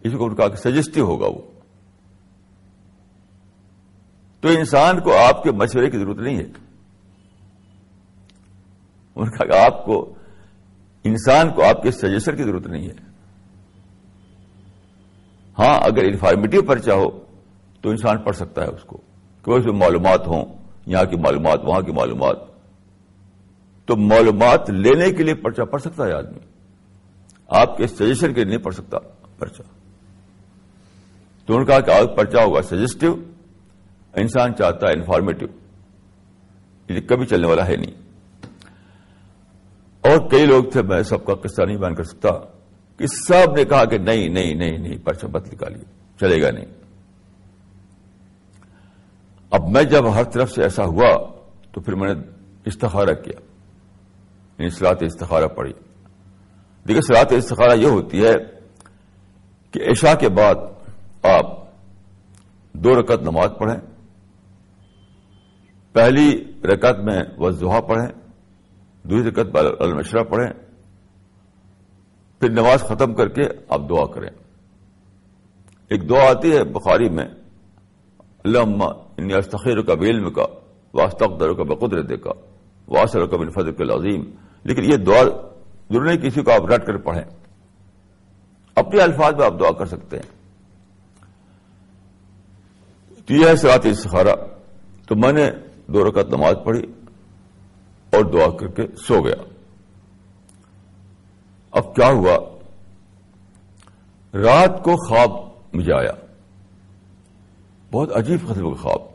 Speaker 1: اس کو کہا کہ سجیسٹو ہوگا وہ۔ تو انسان کو آپ کے مشورے کی ضرورت نہیں ہے۔ انہوں نے کہا کہ آپ کو انسان کو آپ کے سجیشن کی ضرورت نہیں ہے۔ ہاں اگر انفارمیٹو پر چاہو تو انسان پڑھ سکتا ہے اس کو۔ کوئی بھی معلومات ہوں، یہاں کی معلومات، وہاں کی معلومات۔ تو معلومات لینے کے لیے پرچہ پڑھ سکتا ہے آدمی۔ آپ کے سجیشن کے لیے نہیں پڑھ سکتا پرچہ۔ تو انہوں نے کہا کہ پرچہ ہوگا سجیسٹو انسان چاہتا ہے انفارمیٹو یہ کبھی چلنے والا ہے نہیں. اور کئی لوگ تھے، میں سب کا قصہ نہیں بیان کر سکتا، کہ سب نے کہا کہ نہیں نہیں نہیں نہیں پرچہ مت نکالیے، چلے گا نہیں. اب میں جب ہر طرف سے ایسا ہوا، تو پھر میں نے استخارہ کیا یعنی سلاد استخارہ پڑھی. دیکھیے سلاد استخارہ یہ ہوتی ہے کہ عشاء کے بعد آپ دو رکعت نماز پڑھیں پہلی رکعت میں وضحا پڑھیں، دوسری رکعت المشرہ پڑھیں، پھر نماز ختم کر کے آپ دعا کریں۔ ایک دعا آتی ہے بخاری میں اللہ ان استخیر کا علم کا واسطر کا بقدرت کا واسر کا فضر کے لازیم لیکن یہ دعا ضرور نہیں کسی کو آپ رٹ کر پڑھیں۔ اپنے الفاظ میں آپ دعا کر سکتے ہیں۔ تو یہ ہے سرات استخارہ تو میں نے دو رکعت نماز پڑھی اور دعا کر کے سو گیا۔ اب کیا ہوا؟ رات کو خواب مجھے آیا۔ بہت عجیب قسم کا خواب۔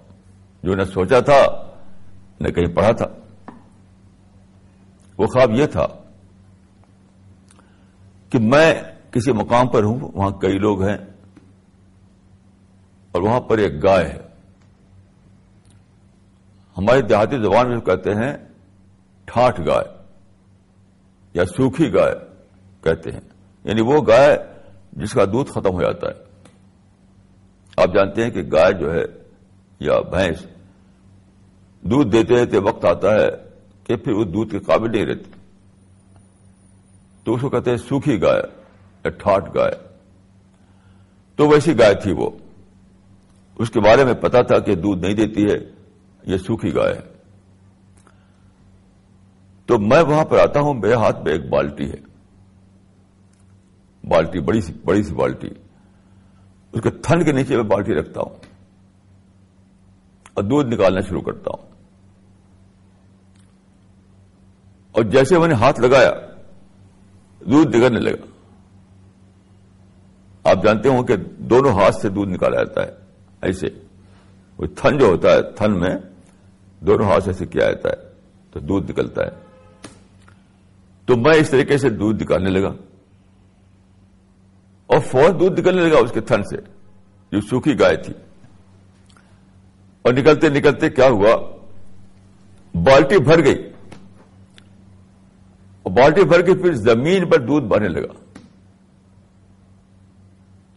Speaker 1: جو نے سوچا تھا، نہ کہیں پڑھا تھا۔ وہ خواب یہ تھا کہ میں کسی مقام پر ہوں، وہاں کئی لوگ ہیں اور وہاں پر ایک گائے ہے۔ ہماری دیہاتی زبان میں کہتے ہیں ٹھاٹ گائے یا سوکھی گائے کہتے ہیں۔ یعنی وہ گائے جس کا دودھ ختم ہو جاتا ہے۔ آپ جانتے ہیں کہ گائے جو ہے یا بھینس دودھ دیتے دیتے وقت آتا ہے کہ پھر اس دودھ کے قابل نہیں رہتی۔ تو اس کو کہتے ہیں سوکھی گائے یا ٹھاٹ گائے۔ تو ویسی گائے تھی وہ۔ اس کے بارے میں پتا تھا کہ دودھ نہیں دیتی ہے۔ یہ سوکھی گائے ہے۔ تو میں وہاں پر آتا ہوں، میرے ہاتھ میں ایک بالٹی ہے۔ بالٹی، بڑی سی بڑی سی بالٹی۔ اس کے تھن کے نیچے میں بالٹی رکھتا ہوں۔ اور دودھ نکالنا شروع کرتا ہوں۔ اور جیسے میں نے ہاتھ لگایا، دودھ نکلنے لگا۔ آپ جانتے ہوں کہ دونوں ہاتھ سے دودھ نکالا جاتا ہے۔ ایسے، وہ تھن جو ہوتا ہے، تھن میں دونوں ہاتھ سے کیا جاتا ہے، تو دودھ نکلتا ہے۔ تو میں اس طریقے سے دودھ نکالنے لگا۔ اور فوراً دودھ نکلنے لگا اس کے تھن سے۔ جو سوکھی گائے تھی۔ اور نکلتے نکلتے کیا ہوا؟ بالٹی بھر گئی۔ اور بالٹی بھر کے پھر زمین پر دودھ بہنے لگا۔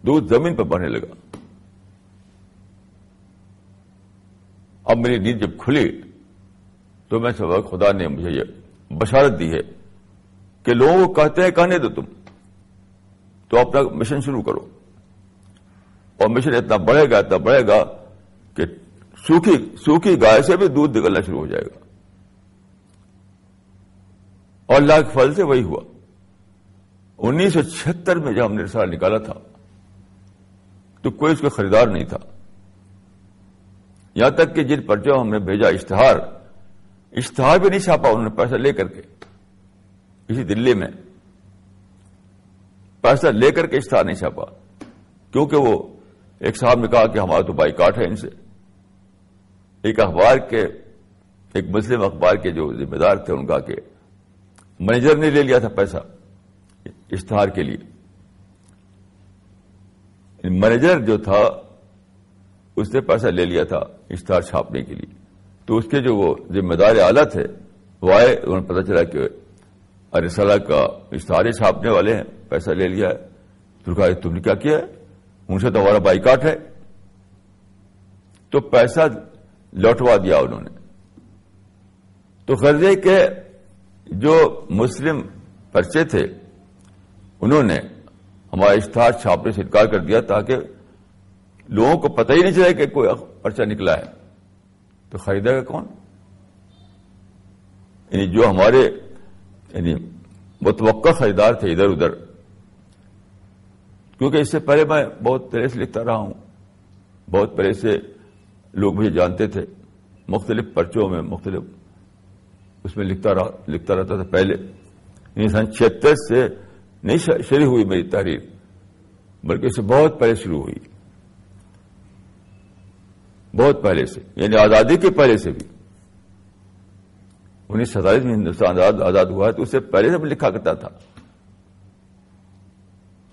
Speaker 1: دودھ زمین پر بڑھنے لگا۔ اب میری نیند جب کھلی تو میں سب خدا نے مجھے یہ بشارت دی ہے کہ لوگوں کو کہتے ہیں، کہنے دو تم۔ تو اپنا مشن شروع کرو۔ اور مشن اتنا بڑھے گا، اتنا بڑھے گا کہ سوکھی سوکھی گائے سے بھی دودھ نکلنا شروع ہو جائے گا۔ اور اللہ کے پھل سے وہی ہوا۔ انیس سو چھتر میں جب ہم نے رسالہ نکالا تھا، تو کوئی اس کا خریدار نہیں تھا۔ یہاں تک کہ جن پرچوں ہم نے بھیجا اشتہار اشتہار بھی نہیں چھاپا انہوں نے پیسہ لے کر کے۔ اسی دلی میں پیسہ لے کر کے اشتہار نہیں چھاپا، کیونکہ وہ ایک صاحب نے کہا کہ ہمارا تو بائی کاٹ ہے ان سے۔ ایک اخبار کے، ایک مسلم اخبار کے جو ذمہ دار تھے ان کا کہ مینیجر نے لے لیا تھا پیسہ اشتہار کے لیے۔ مینیجر جو تھا اس نے پیسہ لے لیا تھا اشتہار چھاپنے کے لیے۔ تو اس کے جو وہ ذمہ دار آلہ تھے، وہ آئے انہیں پتا چلا کہ ارسالہ کا اشتہار چھاپنے والے ہیں، پیسہ لے لیا ہے۔ تو کہا، تم نے کیا کیا ہے؟ ان سے تو ہمارا بائی کاٹ ہے۔ تو پیسہ لوٹوا دیا انہوں نے۔ تو غرضے کے جو مسلم پرچے تھے، انہوں نے ہمارا اشتہار چھاپنے سے انکار کر دیا تاکہ لوگوں کو پتہ ہی نہیں چلا کہ کوئی پرچہ نکلا ہے۔ تو خریدے گا کون؟ یعنی جو ہمارے یعنی متوقع خریدار تھے ادھر ادھر۔ کیونکہ اس سے پہلے میں بہت پہلے سے لکھتا رہا ہوں۔ بہت پہلے سے لوگ مجھے جانتے تھے۔ مختلف پرچوں میں، مختلف اس میں لکھتا رہا، لکھتا رہتا تھا پہلے۔ یعنی سن چھتر سے نہیں، شروع ہوئی میری تحریر، بلکہ اس سے بہت پہلے شروع ہوئی۔ بہت پہلے سے یعنی آزادی کے پہلے سے بھی۔ انیس ستالیس میں ہندوستان آزاد ہوا ہے تو اس سے پہلے سے بھی لکھا کرتا تھا۔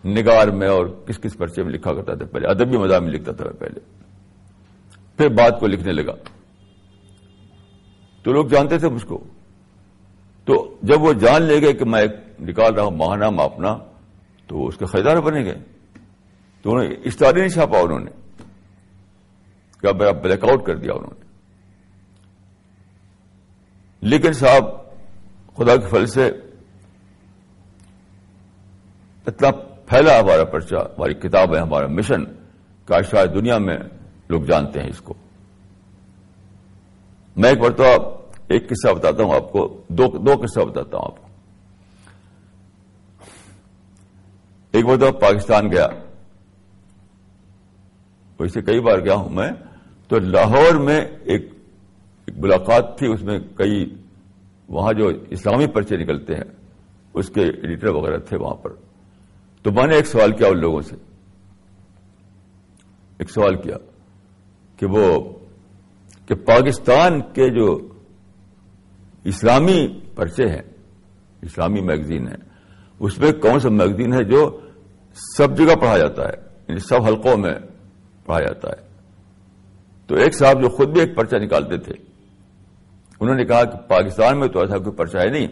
Speaker 1: نگار میں اور کس کس پرچے میں لکھا کرتا تھا پہلے، ادبی مزاح میں لکھتا تھا پہلے۔ پھر بات کو لکھنے لگا۔ تو لوگ جانتے تھے مجھ کو۔ تو جب وہ جان لے گئے کہ میں نکال رہا ہوں ماہنامہ اپنا تو اس کے خریدار بنے گئے۔ تو انہوں نے اشتہار نہیں چھاپا انہوں نے۔ کیا میرا بلیک آؤٹ کر دیا انہوں نے۔ لیکن صاحب، خدا کے پھل سے اتنا پھیلا ہمارا پرچہ، ہماری کتاب ہے، ہمارا مشن کا شاید دنیا میں لوگ جانتے ہیں اس کو۔ میں ایک مرتبہ ایک قصہ بتاتا ہوں آپ کو، دو دو قصہ بتاتا ہوں آپ کو۔ ایک مرتبہ پاکستان گیا۔ ویسے کئی بار گیا ہوں میں۔ تو لاہور میں ایک ملاقات تھی، اس میں کئی وہاں جو اسلامی پرچے نکلتے ہیں، اس کے ایڈیٹر وغیرہ تھے وہاں پر۔ تو میں نے ایک سوال کیا ان لوگوں سے۔ ایک سوال کیا کہ وہ، کہ پاکستان کے جو اسلامی پرچے ہیں، اسلامی میگزین ہے اس میں کون سا میگزین ہے جو سب جگہ پڑھا جاتا ہے؟ یعنی سب حلقوں میں پڑھا جاتا ہے۔ تو ایک صاحب جو خود بھی ایک پرچہ نکالتے تھے۔ انہوں نے کہا کہ پاکستان میں تو ایسا کوئی پرچہ ہے نہیں۔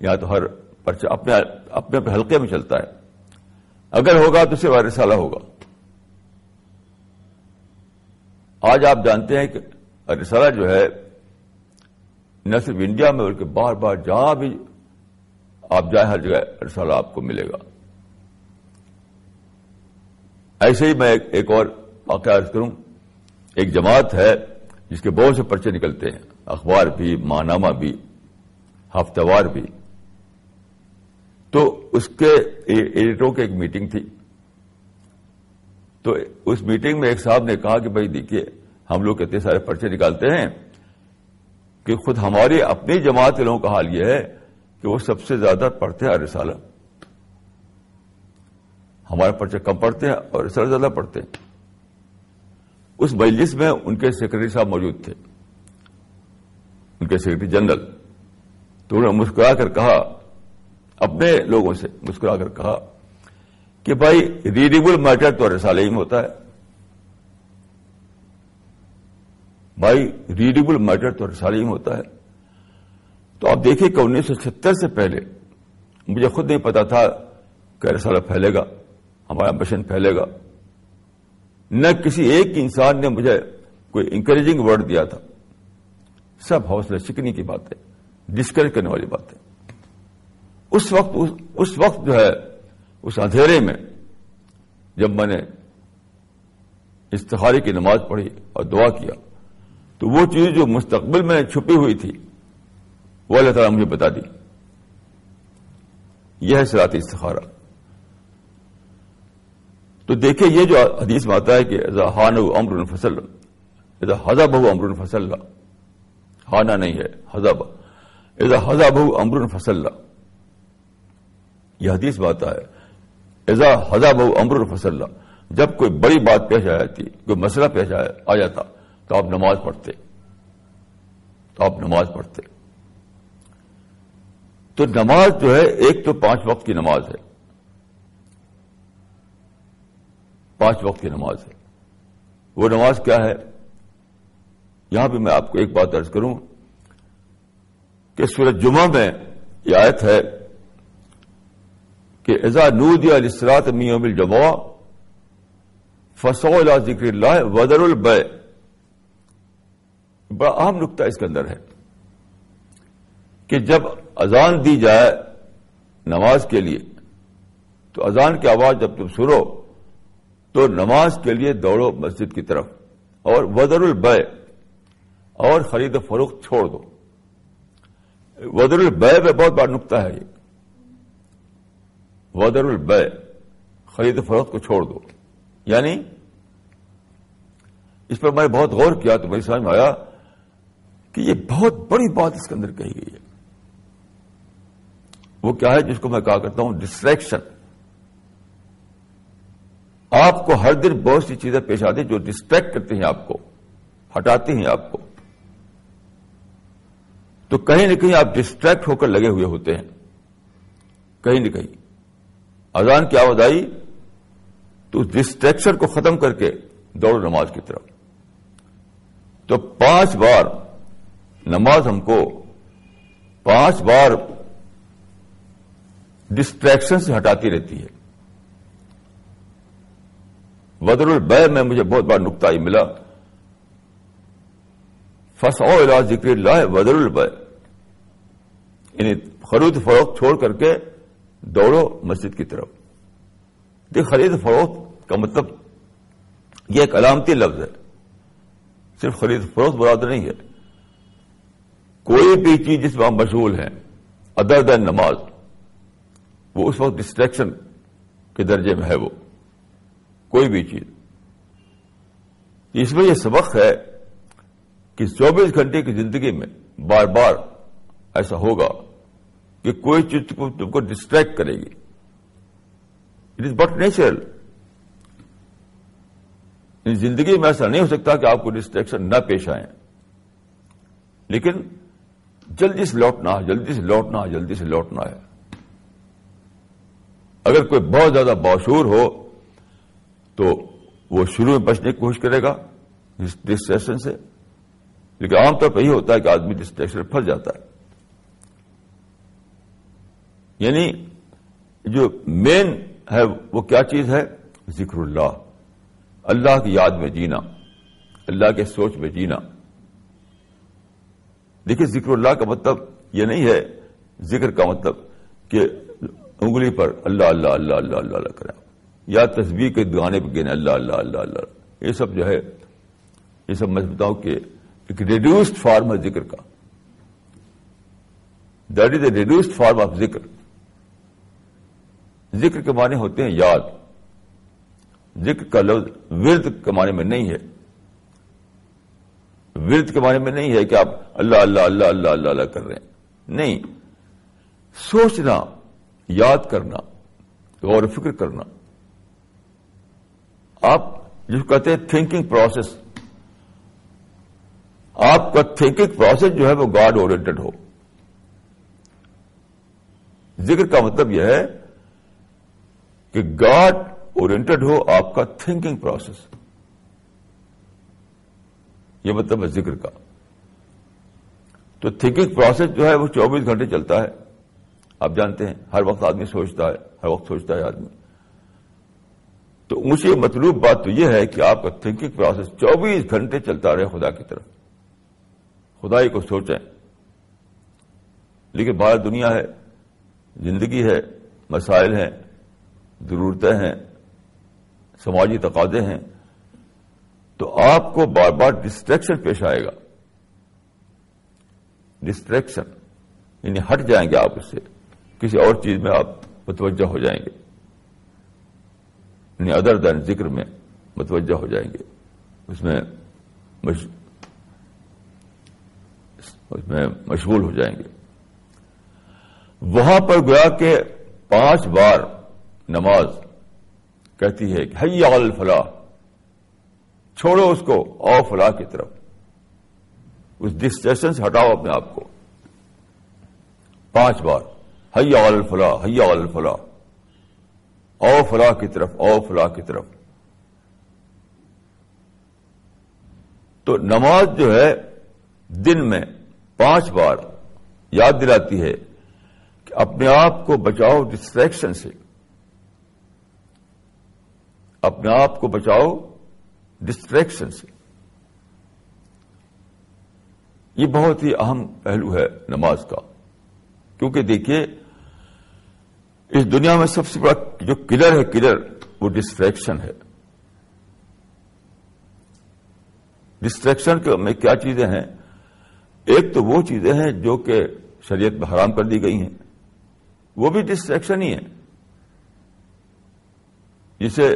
Speaker 1: یہاں تو ہر پرچہ اپنے اپنے اپنے حلقے میں چلتا ہے۔ اگر ہوگا تو صرف رسالہ ہوگا۔ آج آپ جانتے ہیں کہ رسالہ جو ہے، نہ صرف انڈیا میں بلکہ بار بار جہاں بھی آپ جائیں، ہر جگہ رسالہ آپ کو ملے گا۔ ایسے ہی میں ایک اور واقعہ عرض کروں۔ ایک جماعت ہے جس کے بہت سے پرچے نکلتے ہیں، اخبار بھی، ماہنامہ بھی ہفتہ وار بھی۔ تو اس کے ایڈیٹروں کی ایک میٹنگ تھی۔ تو اس میٹنگ میں ایک صاحب نے کہا کہ بھائی دیکھیے، ہم لوگ اتنے سارے پرچے نکالتے ہیں کہ خود ہماری اپنی جماعت کے لوگوں کا حال یہ ہے کہ وہ سب سے زیادہ پڑھتے ہیں رسالہ۔ ہمارے پرچے کم پڑھتے ہیں اور رسالہ زیادہ پڑھتے ہیں۔ اس مجلس میں ان کے سیکرٹری صاحب موجود تھے۔ ان کے سیکرٹری جنرل۔ تو انہوں نے مسکرا کر کہا، اپنے لوگوں سے مسکرا کر کہا کہ بھائی ریڈیبل میٹر تو رسالہ ہی میں ہوتا ہے۔ بھائی ریڈیبل میٹر تو رسالہ ہی میں ہوتا ہے۔ تو آپ دیکھیے کہ انیس سو چھتر سے پہلے مجھے خود نہیں پتا تھا کہ رسالہ پھیلے گا، ہمارا مشن پھیلے گا۔ نہ کسی ایک انسان نے مجھے کوئی انکریجنگ ورڈ دیا تھا۔ سب حوصلہ چکنی کی بات ہے ڈسکریج کرنے والی بات ہے۔ اس وقت اس وقت جو ہے، اس اندھیرے میں جب میں نے استخاری کی نماز پڑھی اور دعا کیا، تو وہ چیز جو مستقبل میں چھپی ہوئی تھی، وہ اللہ تعالیٰ مجھے بتا دی۔ یہ ہے سراط استخارہ۔ تو دیکھیں یہ جو حدیث میں آتا ہے کہ ہان امر فصل ہزا بہو امر فصل ہانا نہیں ہے، حضب۔ ایزا ہزا بہو امر فصل۔ یہ حدیث میں آتا ہے ایزا ہزا بہو امر فصل۔ جب کوئی بڑی بات پیش آ جاتی، کوئی مسئلہ پیش آ جاتا، تو آپ نماز پڑھتے۔ تو آپ نماز پڑھتے۔ تو نماز جو ہے، ایک تو پانچ وقت کی نماز ہے۔ پانچ وقت کی نماز ہے۔ وہ نماز کیا ہے؟ یہاں پہ میں آپ کو ایک بات درج کروں کہ سورج جمعہ میں یہ آیت ہے کہ ایزا نود یا اسرات میوم الجمع فسو ذکر اللہ وزر البے بڑا اہم نقطہ اس کے اندر ہے کہ جب اذان دی جائے نماز کے لیے تو اذان کی آواز جب تم سنو تو نماز کے لیے دوڑو مسجد کی طرف اور وزر البے اور خرید و فروخت چھوڑ دو۔ وزر البے میں بہت بڑا نقطہ ہے یہ۔ وزر البے خرید و فروخت کو چھوڑ دو۔ یعنی اس پر میں نے بہت غور کیا تو میری سمجھ میں آیا کہ یہ بہت بڑی بات اس کے اندر کہی گئی ہے۔ وہ کیا ہے جس کو میں کہا کرتا ہوں؟ ڈسٹریکشن۔ آپ کو ہر دن بہت سی چیزیں پیش آتی جو ڈسٹریکٹ کرتی ہیں آپ کو، ہٹاتی ہیں آپ کو۔ تو کہیں نہ کہیں آپ ڈسٹریکٹ ہو کر لگے ہوئے ہوتے ہیں۔ کہیں نہ کہیں۔ اذان کی آواز آئی تو اس ڈسٹریکشن کو ختم کر کے دوڑ نماز کی طرف۔ تو پانچ بار نماز ہم کو پانچ بار ڈسٹریکشن سے ہٹاتی رہتی ہے۔ ودر البے میں مجھے بہت بڑا نقطہ ہی ملا۔ فس او ذکر اللہ ودر البے یعنی خرید فروخت چھوڑ کر کے دوڑو مسجد کی طرف۔ دیکھ خرید فروخت کا مطلب یہ ایک علامتی لفظ ہے۔ صرف خرید فروخت براد نہیں ہے۔ کوئی بھی چیز جس میں آپ مشغول ہیں ادر دین نماز، وہ اس وقت ڈسٹریکشن کے درجے میں ہے وہ۔ کوئی بھی چیز۔ اس میں یہ سبق ہے کہ چوبیس گھنٹے کی زندگی میں بار بار ایسا ہوگا کہ کوئی چیز تم کو ڈسٹریکٹ کرے گی۔ اٹ از بٹ نیچرل زندگی میں ایسا نہیں ہو سکتا کہ آپ کو ڈسٹریکشن نہ پیش آئے۔ لیکن جلدی سے لوٹنا ہے جلدی سے لوٹنا ہے جلدی سے لوٹنا ہے۔ اگر کوئی بہت زیادہ باشور ہو تو وہ شروع میں بچنے کی کوشش کرے گا ڈسٹریکشن سے۔ لیکن عام طور پہ یہ ہوتا ہے کہ آدمی ڈسٹریکشن پھنس جاتا ہے۔ یعنی جو مین ہے وہ کیا چیز ہے؟ ذکر اللہ۔ اللہ کی یاد میں جینا۔ اللہ کے سوچ میں جینا۔ دیکھیے ذکر اللہ کا مطلب یہ نہیں ہے، ذکر کا مطلب کہ انگلی پر اللہ اللہ اللہ اللہ اللہ اللہ کریں۔ یا تصویر کے دگانے پہ گینے اللہ اللہ اللہ اللہ یہ سب جو ہے، یہ سب میں بتاؤں کہ ایک ریڈیوسڈ فارم ہے ذکر کا۔ That is a reduced form of ذکر۔ ذکر کے معنی ہوتے ہیں یاد۔ ذکر کا لفظ ورد کے معنی میں نہیں ہے۔ ورد کے معنی میں نہیں ہے کہ آپ اللہ اللہ اللہ اللہ اللہ اللہ کر رہے ہیں۔ نہیں۔ سوچنا، یاد کرنا، غور و فکر کرنا۔ آپ جس کو کہتے ہیں تھنکنگ پروسیس آپ کا تھنکنگ پروسیس جو ہے وہ گاڈ اورینٹڈ ہو۔ ذکر کا مطلب یہ ہے کہ گاڈ اورینٹڈ ہو آپ کا تھنکنگ پروسیس یہ مطلب ہے ذکر کا۔ تو تھنکنگ پروسیس جو ہے وہ چوبیس گھنٹے چلتا ہے۔ آپ جانتے ہیں ہر وقت آدمی سوچتا ہے، ہر وقت سوچتا ہے آدمی۔ تو مجھے مطلوب بات تو یہ ہے کہ آپ کا تھنکنگ پروسیس چوبیس گھنٹے چلتا رہے خدا کی طرف۔ خدائی کو سوچیں۔ لیکن باہر دنیا ہے، زندگی ہے، مسائل ہیں، ضرورتیں ہیں، سماجی تقاضے ہیں۔ تو آپ کو بار بار ڈسٹریکشن پیش آئے گا۔ ڈسٹریکشن یعنی ہٹ جائیں گے آپ اس سے۔ کسی اور چیز میں آپ متوجہ ہو جائیں گے۔ یعنی ادر دین ذکر میں متوجہ ہو جائیں گے۔ اس میں مش... اس میں مشغول ہو جائیں گے۔ وہاں پر گیا کہ پانچ بار نماز کہتی ہے کہ حیا الفلاح، چھوڑو اس کو او فلاح کی طرف۔ اس ڈسٹریشن سے ہٹاؤ اپنے آپ کو۔ پانچ بار حیا الفلاح حیا الفلاح۔ او فلاح کی طرف او فلاح کی طرف۔ تو نماز جو ہے، دن میں پانچ بار یاد دلاتی ہے کہ اپنے آپ کو بچاؤ ڈسٹریکشن سے۔ اپنے آپ کو بچاؤ ڈسٹریکشن سے۔ یہ بہت ہی اہم پہلو ہے نماز کا۔ کیونکہ دیکھیے اس دنیا میں سب سے بڑا جو کلر ہے، کلر، وہ ڈسٹریکشن ہے۔ ڈسٹریکشن میں کیا چیزیں ہیں؟ ایک تو وہ چیزیں ہیں جو کہ شریعت میں حرام کر دی گئی ہیں۔ وہ بھی ڈسٹریکشن ہی ہے جسے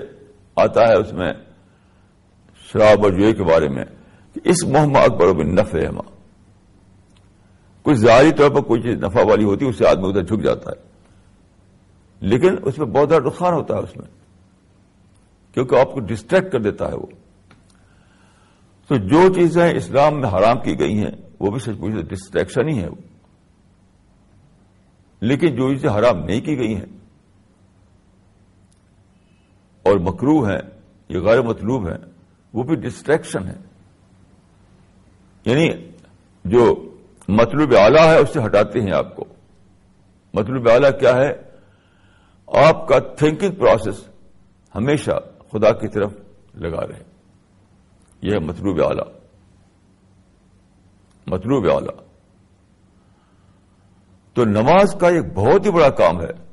Speaker 1: آتا ہے اس میں شراب اور جوئے کے بارے میں کہ اس محمد اکبر بن نفع ہے ماں۔ کچھ ظاہری طور پر کوئی چیز نفع والی ہوتی ہے، اس سے آدمی ادھر جھک جاتا ہے۔ لیکن اس میں بہت زیادہ نقصان ہوتا ہے اس میں، کیونکہ آپ کو ڈسٹریکٹ کر دیتا ہے وہ۔ تو جو چیزیں اسلام میں حرام کی گئی ہیں، وہ بھی سچ پوچھ ڈسٹریکشن ہی ہے وہ لیکن جو چیزیں حرام نہیں کی گئی ہیں اور مکرو ہیں یہ غیر مطلوب ہیں، وہ بھی ڈسٹریکشن ہے یعنی جو مطلوب اعلی ہے، اس سے ہٹاتے ہیں آپ کو۔ مطلوب اعلی کیا ہے؟ آپ کا تھنکنگ پروسیس ہمیشہ خدا کی طرف لگا رہے۔ یہ ہے مطلوب اعلی۔ مطلوب اعلی۔ تو نماز کا ایک بہت ہی بڑا کام ہے۔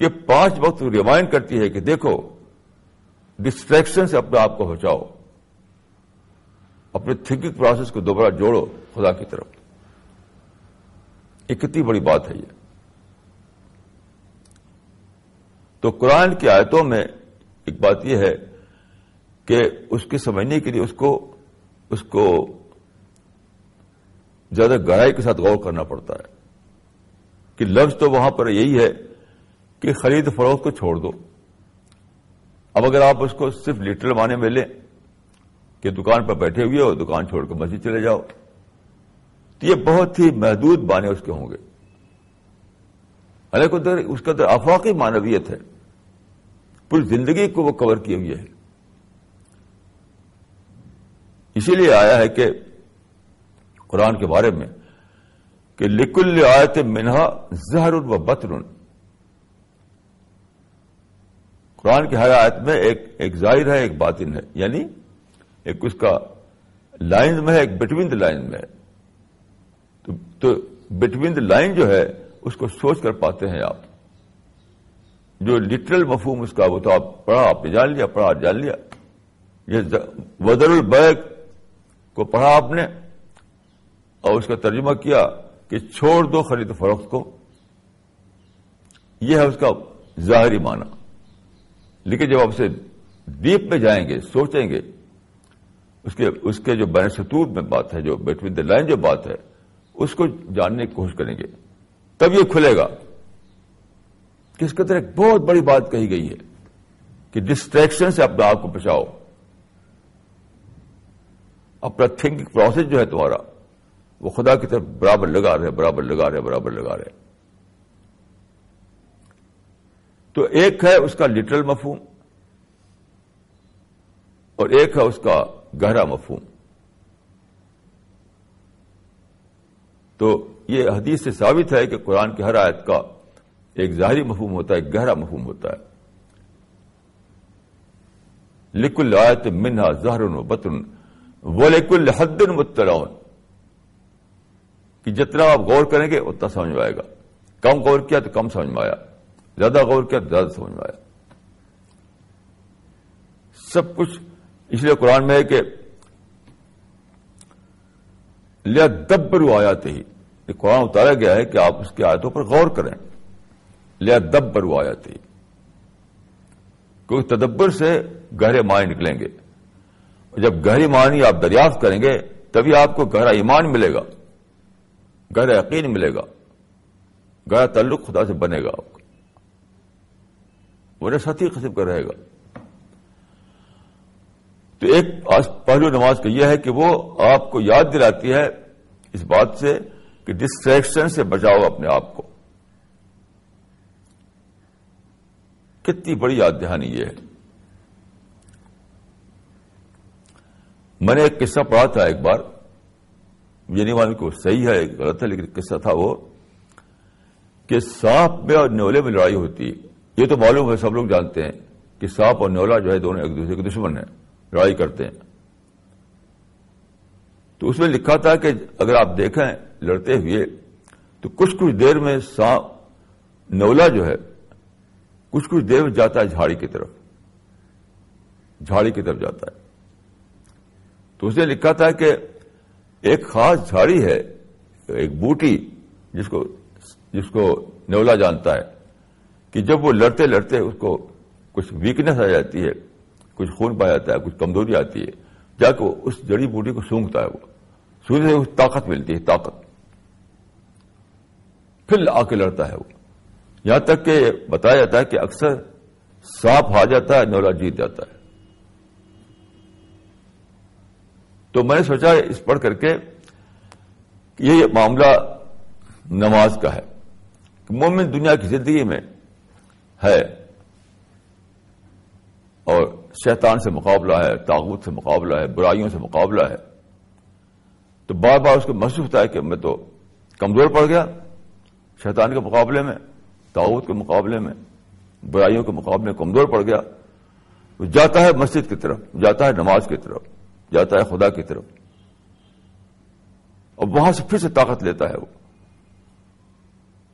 Speaker 1: یہ پانچ وقت ریمائنڈ کرتی ہے کہ دیکھو ڈسٹریکشن سے اپنے آپ کو بچاؤ اپنے تھنکنگ پروسیس کو دوبارہ جوڑو خدا کی طرف۔ یہ کتنی بڑی بات ہے یہ۔ تو قرآن کی آیتوں میں ایک بات یہ ہے کہ اس کے سمجھنے کے لیے اس کو اس کو زیادہ گہرائی کے ساتھ غور کرنا پڑتا ہے کہ لفظ تو وہاں پر یہی ہے کہ خرید فروخت کو چھوڑ دو۔ اب اگر آپ اس کو صرف لٹرل مانے میں لیں کہ دکان پر بیٹھے ہوئے ہو، دکان چھوڑ کر مسجد چلے جاؤ، تو یہ بہت ہی محدود بانے اس کے ہوں گے۔ ادھر اس کا اندر افاقی مانویت ہے۔ پوری زندگی کو وہ کور کیے ہوئے ہے۔ اسی لیے آیا ہے کہ قرآن کے بارے میں کہ لکل آیت منہا زہر و بطر۔ قرآن کی ہر آیت میں ایک ایک ظاہر ہے، ایک باطن ہے۔ یعنی ایک اس کا لائن میں ہے، ایک بٹوین دا لائن میں ہے۔ تو بٹوین دا لائن جو ہے اس کو سوچ کر پاتے ہیں آپ۔ جو لٹرل مفہوم اس کا وہ تو آپ پڑھا، آپ نے جان لیا، پڑھا، جان لیا۔ یہ وزر البیگ کو پڑھا آپ نے اور اس کا ترجمہ کیا کہ چھوڑ دو خرید فروخت کو۔ یہ ہے اس کا ظاہری معنی۔ لیکن جب آپ اسے ڈیپ میں جائیں گے، سوچیں گے، اس کے اس کے جو بین ستور میں بات ہے، جو بٹوین دا لائن جو بات ہے، اس کو جاننے کی کوشش کریں گے۔ تب یہ کھلے گا۔ کہ اس کے اندر ایک بہت بڑی بات کہی گئی ہے کہ ڈسٹریکشن سے اپنے آپ کو بچاؤ۔ اپنا تھنکنگ پروسیس جو ہے تمہارا، وہ خدا کی طرف برابر لگا رہے، برابر لگا رہے، برابر لگا رہے۔ تو ایک ہے اس کا لٹرل مفہوم اور ایک ہے اس کا گہرا مفہوم۔ تو یہ حدیث سے ثابت ہے کہ قرآن کی ہر آیت کا ایک ظاہری مفہوم ہوتا ہے، ایک گہرا مفہوم ہوتا ہے۔ لکل آیت منہا زہر و بطن وہ لکل حدن متلاون کہ جتنا آپ غور کریں گے، اتنا سمجھ میں آئے گا۔ کم غور کیا تو کم سمجھ میں آیا۔ زیادہ غور کیا تو زیادہ سمجھ میں آیا۔ سب کچھ اس لیے قرآن میں ہے کہ لیا دبرو آیات ہی قرآن اتارا گیا ہے کہ آپ اس کی آیتوں پر غور کریں۔ لیا دبرو آیات ہی کیونکہ تدبر سے گہرے معنی نکلیں گے۔ جب گہری معنی آپ دریافت کریں گے، تبھی آپ کو گہرا ایمان ملے گا۔ گہرا یقین ملے گا۔ گہرا تعلق خدا سے بنے گا آپ کا وہ ستی قسم کا رہے گا۔ تو ایک پہلو نماز کا یہ ہے کہ وہ آپ کو یاد دلاتی ہے اس بات سے کہ ڈسٹریکشن سے بچاؤ اپنے آپ کو۔ کتنی بڑی یاد دہانی یہ ہے۔ میں نے ایک قصہ پڑھا تھا ایک بار۔ یہ نہیں معلوم کو صحیح ہے غلط ہے، لیکن قصہ تھا وہ کہ سانپ میں اور نیولے میں لڑائی ہوتی ہے۔ یہ تو معلوم ہے، سب لوگ جانتے ہیں کہ سانپ اور نیولا جو ہے دونوں ایک دوسرے کے دشمن ہیں، لڑائی کرتے ہیں۔ تو اس میں لکھا تھا کہ اگر آپ دیکھیں لڑتے ہوئے، تو کچھ کچھ دیر میں سانپ نولا جو ہے، کچھ کچھ دیر میں جاتا ہے جھاڑی کی طرف۔ جھاڑی کی طرف جاتا ہے۔ تو اس نے لکھا تھا کہ ایک خاص جھاڑی ہے، ایک بوٹی جس کو جس کو نیولا جانتا ہے، کہ جب وہ لڑتے لڑتے اس کو کچھ ویکنیس آ جاتی ہے، کچھ خون پایا جاتا ہے، کچھ کمزوری آتی ہے، جا کے اس جڑی بوٹی کو سونگتا ہے وہ۔ سونگنے سے طاقت ملتی ہے، طاقت۔ پھر آ کے لڑتا ہے وہ۔ یہاں تک کہ بتایا جاتا ہے کہ اکثر سانپ ہا جاتا ہے نولا جیت جاتا ہے۔ تو میں نے سوچا اس پڑھ کر کے یہ معاملہ نماز کا ہے۔ کہ مومن دنیا کی زندگی میں ہے اور شیطان سے مقابلہ ہے تاغت سے مقابلہ ہے، برائیوں سے مقابلہ ہے۔ تو بار بار اس کو محسوس ہوتا ہے کہ میں تو کمزور پڑ گیا۔ شیطان کے مقابلے میں تاغت کے مقابلے میں، برائیوں کے مقابلے میں کمزور پڑ گیا۔ وہ جاتا ہے مسجد کی طرف، جاتا ہے نماز کی طرف، جاتا ہے خدا کی طرف۔ اور وہاں سے پھر سے طاقت لیتا ہے وہ۔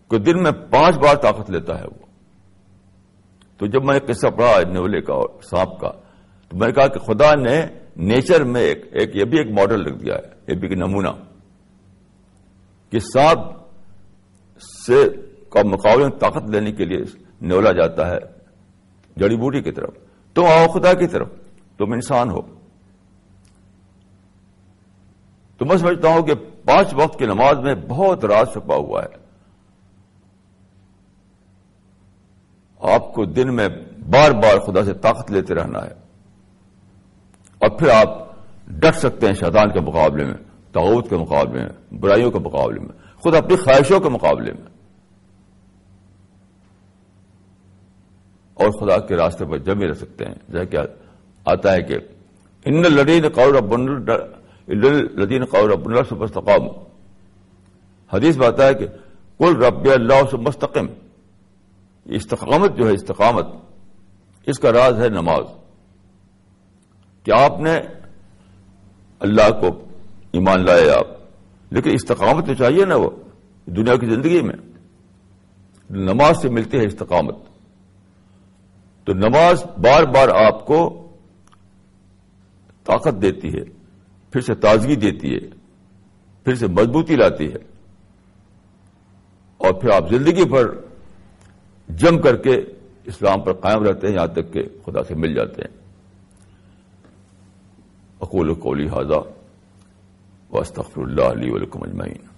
Speaker 1: کوئی دن میں پانچ بار طاقت لیتا ہے وہ۔ تو جب میں قصہ پڑھا نیولے کا اور سانپ کا، تو میں نے کہا کہ خدا نے نیچر میں ایک ایک یہ بھی ایک ماڈل رکھ دیا ہے، یہ بھی ایک نمونہ۔ کہ سانپ سے کا مقابلے میں طاقت لینے کے لیے نیولا جاتا ہے جڑی بوٹی کی طرف، تم آؤ خدا کی طرف، تم انسان ہو۔ تو میں سمجھتا ہوں کہ پانچ وقت کی نماز میں بہت راز چھپا ہوا ہے۔ آپ کو دن میں بار بار خدا سے طاقت لیتے رہنا ہے۔ اور پھر آپ ڈٹ سکتے ہیں شیطان کے مقابلے میں تعوت کے مقابلے میں، برائیوں کے مقابلے میں۔ خود اپنی خواہشوں کے مقابلے میں۔ اور خدا کے راستے پر جمے رہ سکتے ہیں۔ جیسے کہ آتا ہے کہ ان لدین قور لدین قور اللہ سے مستقام حدیث میں آتا ہے کہ کل رب اللہ سے مستقم استقامت جو ہے، استقامت۔ اس کا راز ہے نماز۔ کہ آپ نے اللہ کو ایمان لائے آپ لیکن استقامت تو چاہیے نا وہ، دنیا کی زندگی میں۔ نماز سے ملتی ہے استقامت۔ تو نماز بار بار آپ کو طاقت دیتی ہے، پھر سے تازگی دیتی ہے، پھر سے مضبوطی لاتی ہے۔ اور پھر آپ زندگی پر جم کر کے اسلام پر قائم رہتے ہیں، یہاں تک کہ خدا سے مل جاتے ہیں۔ اقول کولی حاضہ وأستغفر الله لي ولكم أجمعين.